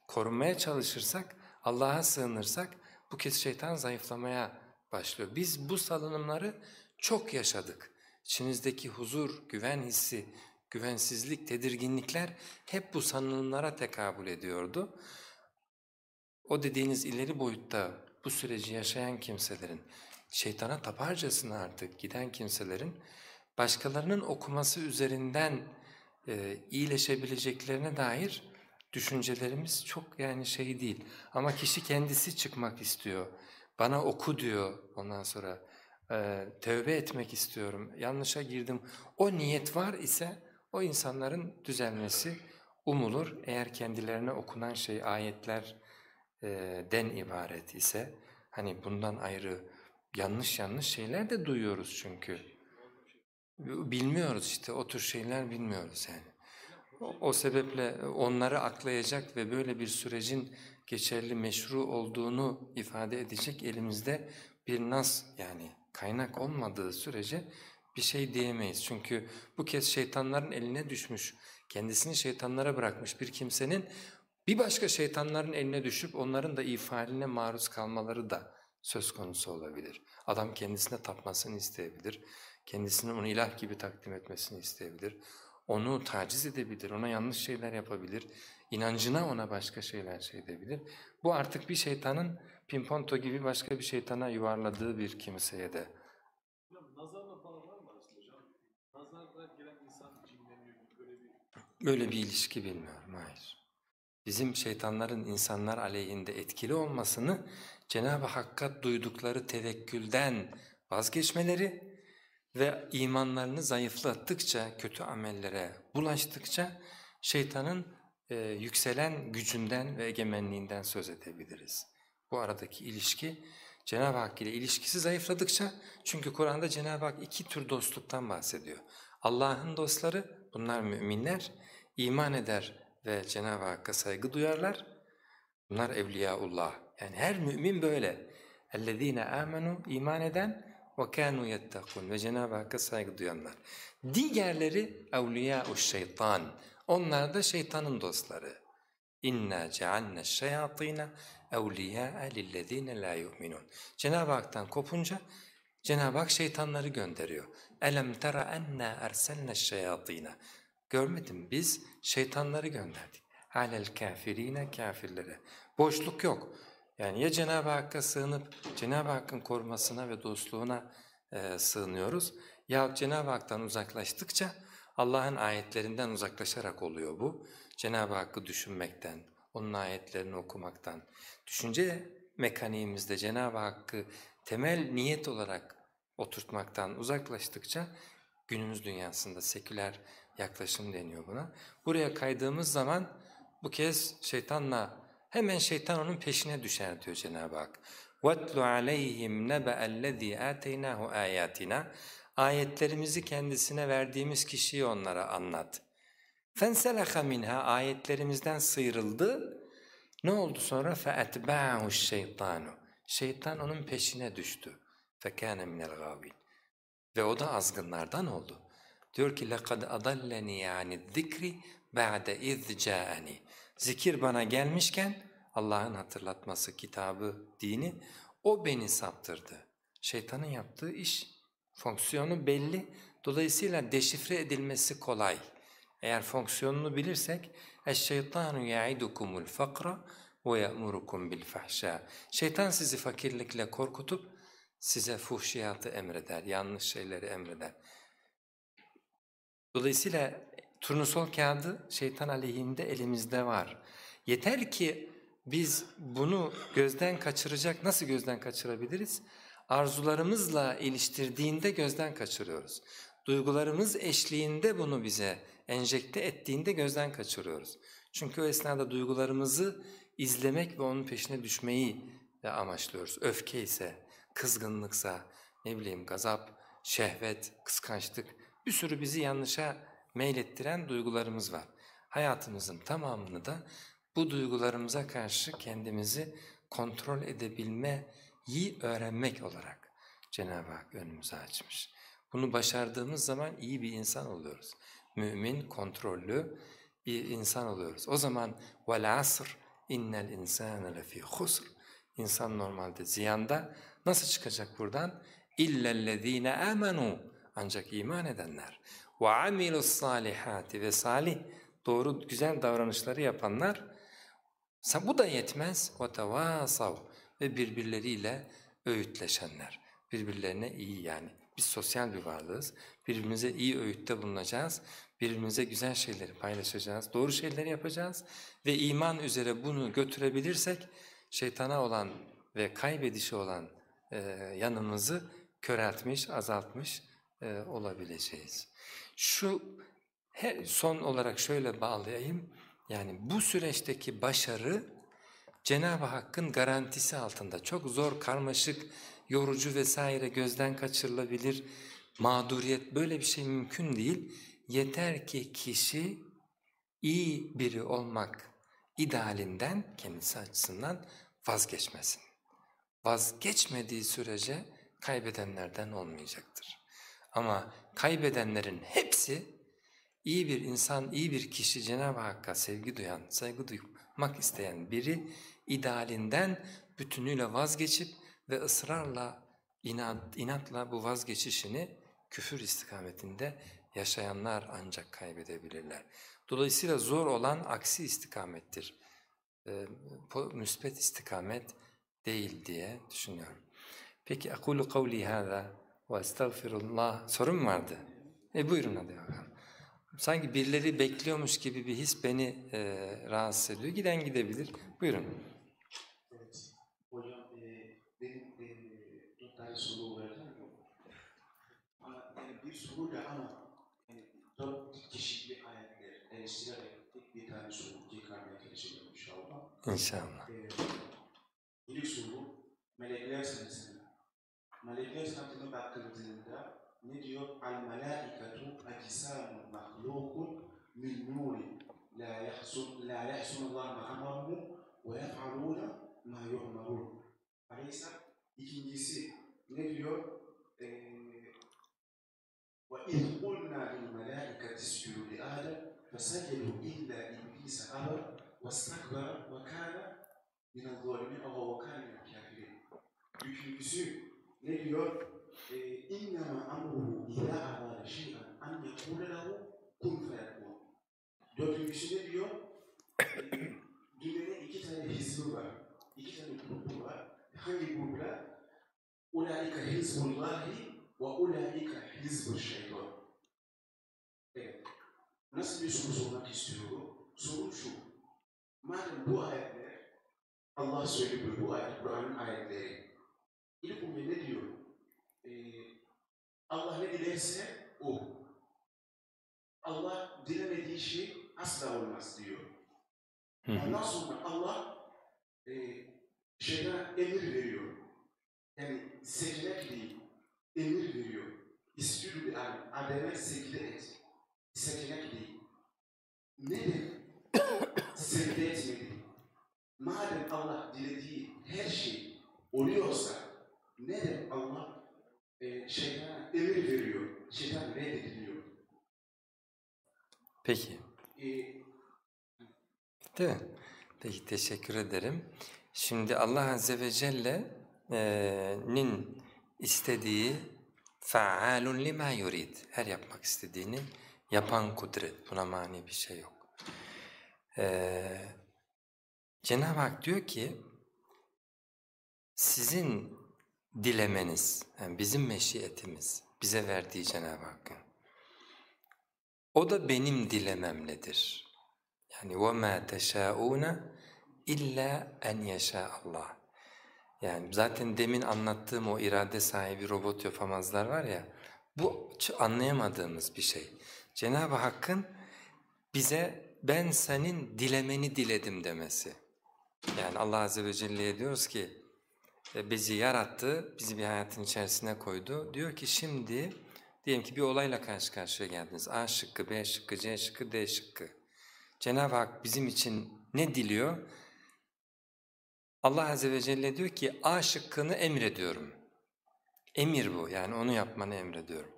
korunmaya çalışırsak, Allah'a sığınırsak bu kez şeytan zayıflamaya başlıyor. Biz bu salınımları çok yaşadık. İçimizdeki huzur, güven hissi, güvensizlik, tedirginlikler hep bu sanılımlara tekabül ediyordu. O dediğiniz ileri boyutta bu süreci yaşayan kimselerin, şeytana taparcasına artık giden kimselerin başkalarının okuması üzerinden e, iyileşebileceklerine dair düşüncelerimiz çok yani şey değil. Ama kişi kendisi çıkmak istiyor. Bana oku diyor ondan sonra. E, tövbe etmek istiyorum, yanlışa girdim. O niyet var ise o insanların düzelmesi umulur. Eğer kendilerine okunan şey ayetlerden ibaret ise, hani bundan ayrı yanlış yanlış şeyler de duyuyoruz çünkü. Bilmiyoruz işte o tür şeyler bilmiyoruz yani. O, sebeple onları aklayacak ve böyle bir sürecin geçerli meşru olduğunu ifade edecek elimizde bir nas yani kaynak olmadığı sürece bir şey diyemeyiz. Çünkü bu kez şeytanların eline düşmüş, kendisini şeytanlara bırakmış bir kimsenin bir başka şeytanların eline düşüp onların da ifaline maruz kalmaları da söz konusu olabilir. Adam kendisine tapmasını isteyebilir, kendisini onu ilah gibi takdim etmesini isteyebilir, onu taciz edebilir, ona yanlış şeyler yapabilir, inancına ona başka şeyler şey edebilir. Bu artık bir şeytanın pimponto gibi başka bir şeytana yuvarladığı bir kimseye de. Nazarla falan var mı hocam? Nazarla gelen insan cinleniyor böyle bir... Böyle bir ilişki bilmiyorum, hayır. Bizim şeytanların insanlar aleyhinde etkili olmasını Cenab-ı Hakk'a duydukları tevekkülden vazgeçmeleri ve imanlarını zayıflattıkça, kötü amellere bulaştıkça şeytanın e, yükselen gücünden ve egemenliğinden söz edebiliriz. Bu aradaki ilişki Cenab-ı Hak ile ilişkisi zayıfladıkça çünkü Kur'an'da Cenab-ı Hak iki tür dostluktan bahsediyor. Allah'ın dostları bunlar müminler, iman eder ve Cenab-ı Hakk'a saygı duyarlar. Bunlar evliyaullah. Yani her mümin böyle. اَلَّذ۪ينَ آمَنُوا iman eden وَكَانُوا يَتَّقُونَ ve Cenab-ı Hakk'a saygı duyanlar. Diğerleri evliyâ şeytan. Onlar da şeytanın dostları. İnna cealne şeyatîne evliyâ'a lillezîne lâ yu'minûn. Cenab-ı Hak'tan kopunca Cenab-ı Hak şeytanları gönderiyor. Elem tera enna erselne şeyatîne. Görmedin biz şeytanları gönderdik. Alel kafirine kafirlere. Boşluk yok. Yani ya Cenab-ı Hakk'a sığınıp Cenab-ı Hakk'ın korumasına ve dostluğuna e, sığınıyoruz yahut Cenab-ı Hak'tan uzaklaştıkça Allah'ın ayetlerinden uzaklaşarak oluyor bu. Cenab-ı Hakk'ı düşünmekten, onun ayetlerini okumaktan, düşünce mekaniğimizde Cenab-ı Hakk'ı temel niyet olarak oturtmaktan uzaklaştıkça günümüz dünyasında seküler yaklaşım deniyor buna. Buraya kaydığımız zaman bu kez şeytanla hemen şeytan onun peşine düşer diyor Cenab-ı Hak. وَاتْلُ عَلَيْهِمْ نَبَأَ الَّذ۪ي آتَيْنَاهُ آيَاتِنَا Ayetlerimizi kendisine verdiğimiz kişiyi onlara anlat. فَانْسَلَخَ minha Ayetlerimizden sıyrıldı. Ne oldu sonra? فَاَتْبَعَهُ الشَّيْطَانُ Şeytan onun peşine düştü. فَكَانَ مِنَ الْغَاوِينَ Ve o da azgınlardan oldu. Diyor ki لَقَدْ أَضَلَّنِي يَعْنِ الذِّكْرِ بَعْدَ اِذْ جَاءَنِي Zikir bana gelmişken Allah'ın hatırlatması, kitabı, dini o beni saptırdı. Şeytanın yaptığı iş, fonksiyonu belli. Dolayısıyla deşifre edilmesi kolay. Eğer fonksiyonunu bilirsek اَشْشَيْطَانُ يَعِدُكُمُ الْفَقْرَ وَيَأْمُرُكُمْ بِالْفَحْشَى Şeytan sizi fakirlikle korkutup size fuhşiyatı emreder, yanlış şeyleri emreder. Dolayısıyla turnusol kağıdı şeytan aleyhinde elimizde var. Yeter ki biz bunu gözden kaçıracak, nasıl gözden kaçırabiliriz? Arzularımızla iliştirdiğinde gözden kaçırıyoruz. Duygularımız eşliğinde bunu bize enjekte ettiğinde gözden kaçırıyoruz. Çünkü o esnada duygularımızı izlemek ve onun peşine düşmeyi de amaçlıyoruz. Öfke ise, kızgınlıksa, ne bileyim gazap, şehvet, kıskançlık bir sürü bizi yanlışa meylettiren duygularımız var. Hayatımızın tamamını da bu duygularımıza karşı kendimizi kontrol edebilmeyi öğrenmek olarak Cenab-ı Hak önümüze açmış. Bunu başardığımız zaman iyi bir insan oluyoruz. Mümin, kontrollü bir insan oluyoruz. O zaman asr innel insane lefî husr. İnsan normalde ziyanda. Nasıl çıkacak buradan? İllellezîne âmenû. Ancak iman edenler. Amilus salihati ve salih doğru güzel davranışları yapanlar bu da yetmez. Tevasav ve birbirleriyle öğütleşenler. Birbirlerine iyi yani. Biz sosyal bir varlığız. Birbirimize iyi öğütte bulunacağız. Birbirimize güzel şeyleri paylaşacağız. Doğru şeyleri yapacağız. Ve iman üzere bunu götürebilirsek şeytana olan ve kaybedişi olan e, yanımızı köreltmiş, azaltmış e, olabileceğiz. Şu he, son olarak şöyle bağlayayım. Yani bu süreçteki başarı Cenab-ı Hakk'ın garantisi altında. Çok zor, karmaşık, yorucu vesaire gözden kaçırılabilir, mağduriyet böyle bir şey mümkün değil. Yeter ki kişi iyi biri olmak idealinden kendisi açısından vazgeçmesin. Vazgeçmediği sürece kaybedenlerden olmayacaktır. Ama kaybedenlerin hepsi iyi bir insan, iyi bir kişi Cenab-ı Hakk'a sevgi duyan, saygı duymak isteyen biri idealinden bütünüyle vazgeçip ve ısrarla, inat, inatla bu vazgeçişini küfür istikametinde yaşayanlar ancak kaybedebilirler. Dolayısıyla zor olan aksi istikamettir. E, müspet istikamet değil diye düşünüyorum. Peki akulu kavli hâzâ ve estağfirullah sorun vardı. E buyurun hadi bakalım. Sanki birileri bekliyormuş gibi bir his beni e, rahatsız ediyor. Giden gidebilir. Buyurun. Evet. Hocam e, benim e, dört tane soru olacak. Ama en bir soruyla ama yani dört çeşitli ayetler eleştirerek tek bir tane soru tekrarlamaya çalışacağım inşallah. İnşallah. Ee, ilk soru melekler sanatına. Melekler sanatına bakıldığında ne diyor? Al melaikatu ecisamun mahlukun min nurin la yahsun la yahsun Allah ma amaruhu ve yef'aluna ma yu'marun. Aleyhisselam ikincisi ne diyor? Ee, وإذ قلنا للملائكة اسجدوا لآدم فسجدوا إلا إبليس أبى واستكبر وكان من الظالمين أو وكان من الكافرين. Üçüncüsü ne diyor? Ee, İnnemâ amruhu izâ arâde şey'en en yekûle lehu kun feyekûn. Dördüncüsü ne diyor? Ee, Dünyada iki tane hizbi var. İki tane grubu var. Hangi gruplar? Ulaika hizbullahi ve ulaika hizbul şeytan. Evet. Nasıl bir soru sormak istiyorum? Soru şu. Madem bu ayetler Allah söylüyor bu ayet, Kur'an'ın ayetleri. İlk önce ne diyor? Ee, Allah ne dilerse o. Allah dilemediği şey asla olmaz diyor. Hı hı. Ondan sonra Allah e, şeytana emir veriyor. Yani secde değil, emir veriyor. İstüdü bir an, Adem'e secde et. Secde değil. Neden [COUGHS] secde etmedi? Madem Allah dilediği her şey oluyorsa, neden Allah e, şeytana emir veriyor? Şeytan reddediliyor. Peki. E, Değil mi? Peki teşekkür ederim. Şimdi Allah Azze ve Celle'nin istediği faalun lima yurid. Her yapmak istediğini yapan kudret. Buna mani bir şey yok. Ee, Cenab-ı Hak diyor ki sizin dilemeniz, yani bizim meşiyetimiz, bize verdiği Cenab-ı Hakk'ın o da benim dilememledir. Yani وَمَا تَشَاءُونَ اِلَّا اَنْ يَشَاءَ Allah. Yani zaten demin anlattığım o irade sahibi robot yapamazlar var ya, bu ç- anlayamadığımız bir şey. Cenab-ı Hakk'ın bize ben senin dilemeni diledim demesi. Yani Allah Azze ve Celle'ye diyoruz ki, e, bizi yarattı, bizi bir hayatın içerisine koydu. Diyor ki şimdi, diyelim ki bir olayla karşı karşıya geldiniz. A şıkkı, B şıkkı, C şıkkı, D şıkkı. Cenab-ı Hak bizim için ne diliyor? Allah Azze ve Celle diyor ki A şıkkını emrediyorum. Emir bu yani onu yapmanı emrediyorum.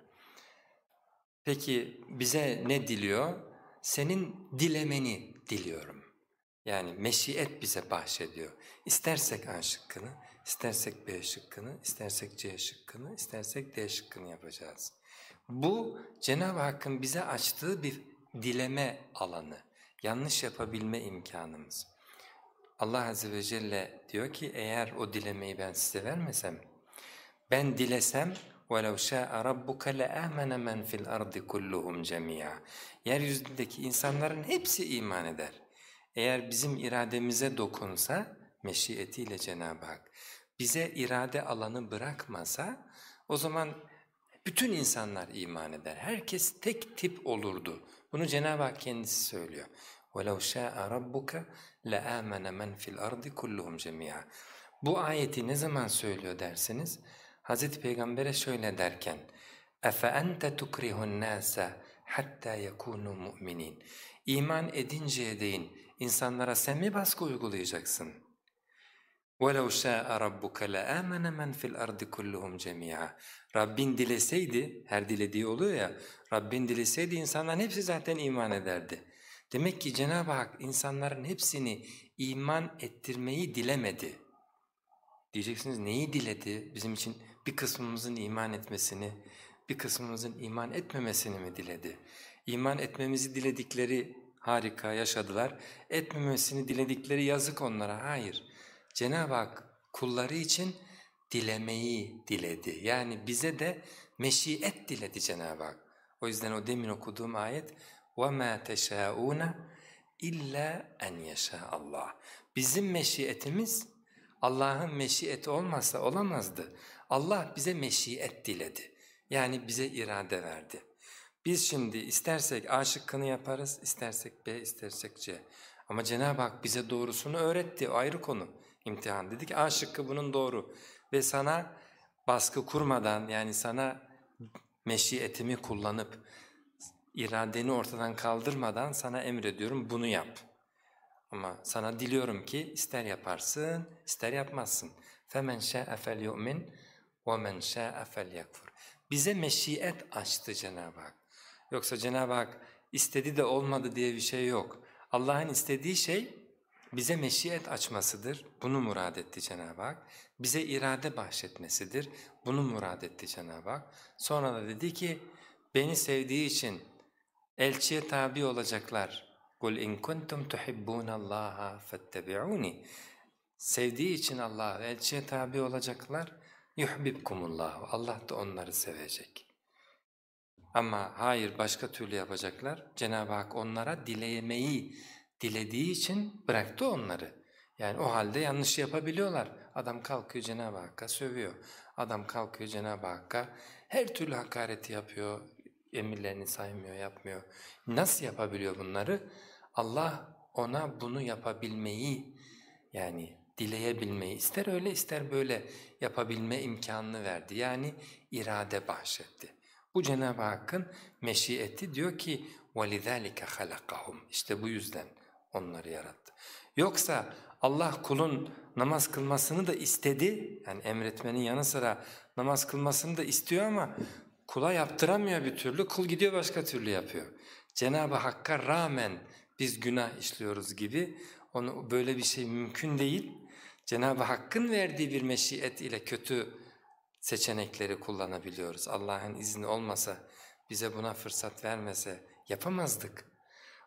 Peki bize ne diliyor? Senin dilemeni diliyorum. Yani meşiyet bize bahşediyor. İstersek A şıkkını, istersek B şıkkını, istersek C şıkkını, istersek D şıkkını yapacağız. Bu Cenab-ı Hakk'ın bize açtığı bir dileme alanı, yanlış yapabilme imkanımız. Allah Azze ve Celle diyor ki eğer o dilemeyi ben size vermesem, ben dilesem وَلَوْ شَاءَ رَبُّكَ لَآمَنَ مَنْ فِي الْأَرْضِ كُلُّهُمْ جَمِيعًا Yeryüzündeki insanların hepsi iman eder. Eğer bizim irademize dokunsa, meşiyetiyle Cenab-ı Hak, bize irade alanı bırakmasa, o zaman bütün insanlar iman eder. Herkes tek tip olurdu. Bunu Cenab-ı Hak kendisi söylüyor. وَلَوْ شَاءَ رَبُّكَ لَآمَنَ مَنْ فِي الْأَرْضِ كُلُّهُمْ جَمِيعًا Bu ayeti ne zaman söylüyor derseniz, Hazreti Peygamber'e şöyle derken, اَفَاَنْتَ تُكْرِهُ النَّاسَ حَتَّى يَكُونُوا مُؤْمِنِينَ İman edinceye değin insanlara sen mi baskı uygulayacaksın? وَلَوْ شَاءَ رَبُّكَ لَآمَنَ مَنْ فِي الْأَرْضِ كُلُّهُمْ جَمِيعًا Rabbin dileseydi, her dilediği oluyor ya, Rabbin dileseydi insanların hepsi zaten iman ederdi. Demek ki Cenab-ı Hak insanların hepsini iman ettirmeyi dilemedi. Diyeceksiniz neyi diledi? Bizim için bir kısmımızın iman etmesini, bir kısmımızın iman etmemesini mi diledi? İman etmemizi diledikleri harika yaşadılar, etmemesini diledikleri yazık onlara. Hayır, Cenab-ı Hak kulları için dilemeyi diledi. Yani bize de meşiyet diledi Cenab-ı Hak. O yüzden o demin okuduğum ayet وَمَا تَشَاءُونَ اِلَّا اَنْ يَشَاءَ Allah. Bizim meşiyetimiz Allah'ın meşiyeti olmazsa olamazdı. Allah bize meşiyet diledi. Yani bize irade verdi. Biz şimdi istersek A şıkkını yaparız, istersek B, istersek C. Ama Cenab-ı Hak bize doğrusunu öğretti, o ayrı konu. İmtihan dedik A şıkkı bunun doğru. Ve sana baskı kurmadan yani sana meşiyetimi kullanıp iradeni ortadan kaldırmadan sana emrediyorum bunu yap. Ama sana diliyorum ki ister yaparsın, ister yapmazsın. فَمَنْ شَاءَ فَلْيُؤْمِنْ وَمَنْ شَاءَ فَلْيَكْفُرْ Bize meşiyet açtı Cenab-ı Hak. Yoksa Cenab-ı Hak istedi de olmadı diye bir şey yok. Allah'ın istediği şey bize meşiyet açmasıdır. Bunu murad etti Cenab-ı Hak. Bize irade bahşetmesidir. Bunu murad etti Cenab-ı Hak. Sonra da dedi ki beni sevdiği için elçiye tabi olacaklar. قُلْ اِنْ كُنْتُمْ تُحِبُّونَ اللّٰهَ فَاتَّبِعُونِ Sevdiği için Allah elçiye tabi olacaklar. yuhbibkumullah. Allah da onları sevecek. Ama hayır başka türlü yapacaklar. Cenab-ı Hak onlara dilemeyi dilediği için bıraktı onları. Yani o halde yanlış yapabiliyorlar. Adam kalkıyor Cenab-ı Hakk'a sövüyor. Adam kalkıyor Cenab-ı Hakk'a her türlü hakareti yapıyor. Emirlerini saymıyor, yapmıyor. Nasıl yapabiliyor bunları? Allah ona bunu yapabilmeyi yani dileyebilmeyi ister öyle ister böyle yapabilme imkanını verdi. Yani irade bahşetti. Bu Cenab-ı Hakk'ın meşiyeti diyor ki وَلِذَٰلِكَ خَلَقَهُمْ İşte bu yüzden onları yarattı. Yoksa Allah kulun namaz kılmasını da istedi, yani emretmenin yanı sıra namaz kılmasını da istiyor ama kula yaptıramıyor bir türlü, kul gidiyor başka türlü yapıyor. Cenab-ı Hakk'a rağmen biz günah işliyoruz gibi, onu böyle bir şey mümkün değil. Cenab-ı Hakk'ın verdiği bir meşiyet ile kötü seçenekleri kullanabiliyoruz. Allah'ın izni olmasa, bize buna fırsat vermese yapamazdık.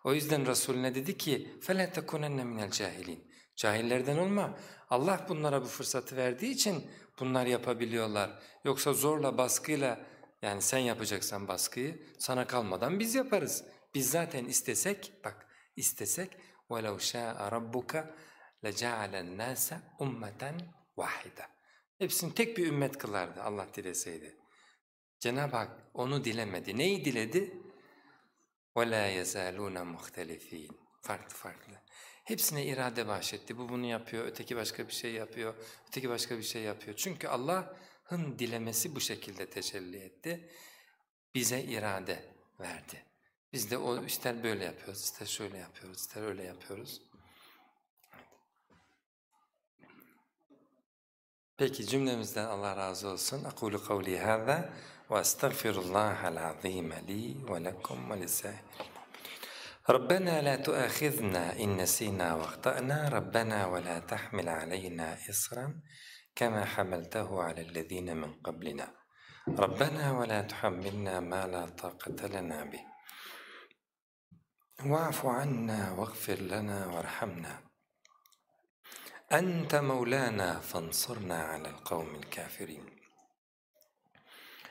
O yüzden Resul ne dedi ki فَلَا تَكُنَنَّ مِنَ الْجَاهِلِينَ Cahillerden olma. Allah bunlara bu fırsatı verdiği için bunlar yapabiliyorlar. Yoksa zorla, baskıyla yani sen yapacaksan baskıyı sana kalmadan biz yaparız. Biz zaten istesek, bak istesek وَلَوْ شَاءَ رَبُّكَ لَجَعَلَ النَّاسَ اُمَّةً وَاحِدًا Hepsini tek bir ümmet kılardı Allah dileseydi. Cenab-ı Hak onu dilemedi. Neyi diledi? وَلَا يَزَالُونَ مُخْتَلِف۪ينَ Farklı farklı. Hepsine irade bahşetti. Bu bunu yapıyor, öteki başka bir şey yapıyor, öteki başka bir şey yapıyor. Çünkü Allah'ın dilemesi bu şekilde tecelli etti. Bize irade verdi. Biz de o ister böyle yapıyoruz, ister şöyle yapıyoruz, ister öyle yapıyoruz. Peki cümlemizden Allah razı olsun. Akulu kavli hâzâ Azîme li ve lekum ve lisâhil ربنا لا تؤاخذنا إن نسينا واخطأنا. ربنا ولا تحمل علينا إصرا كما حملته على الذين من قبلنا. ربنا ولا تحملنا ما لا طاقة لنا به. واعف عنا واغفر لنا وارحمنا. أنت مولانا فانصرنا على القوم الكافرين.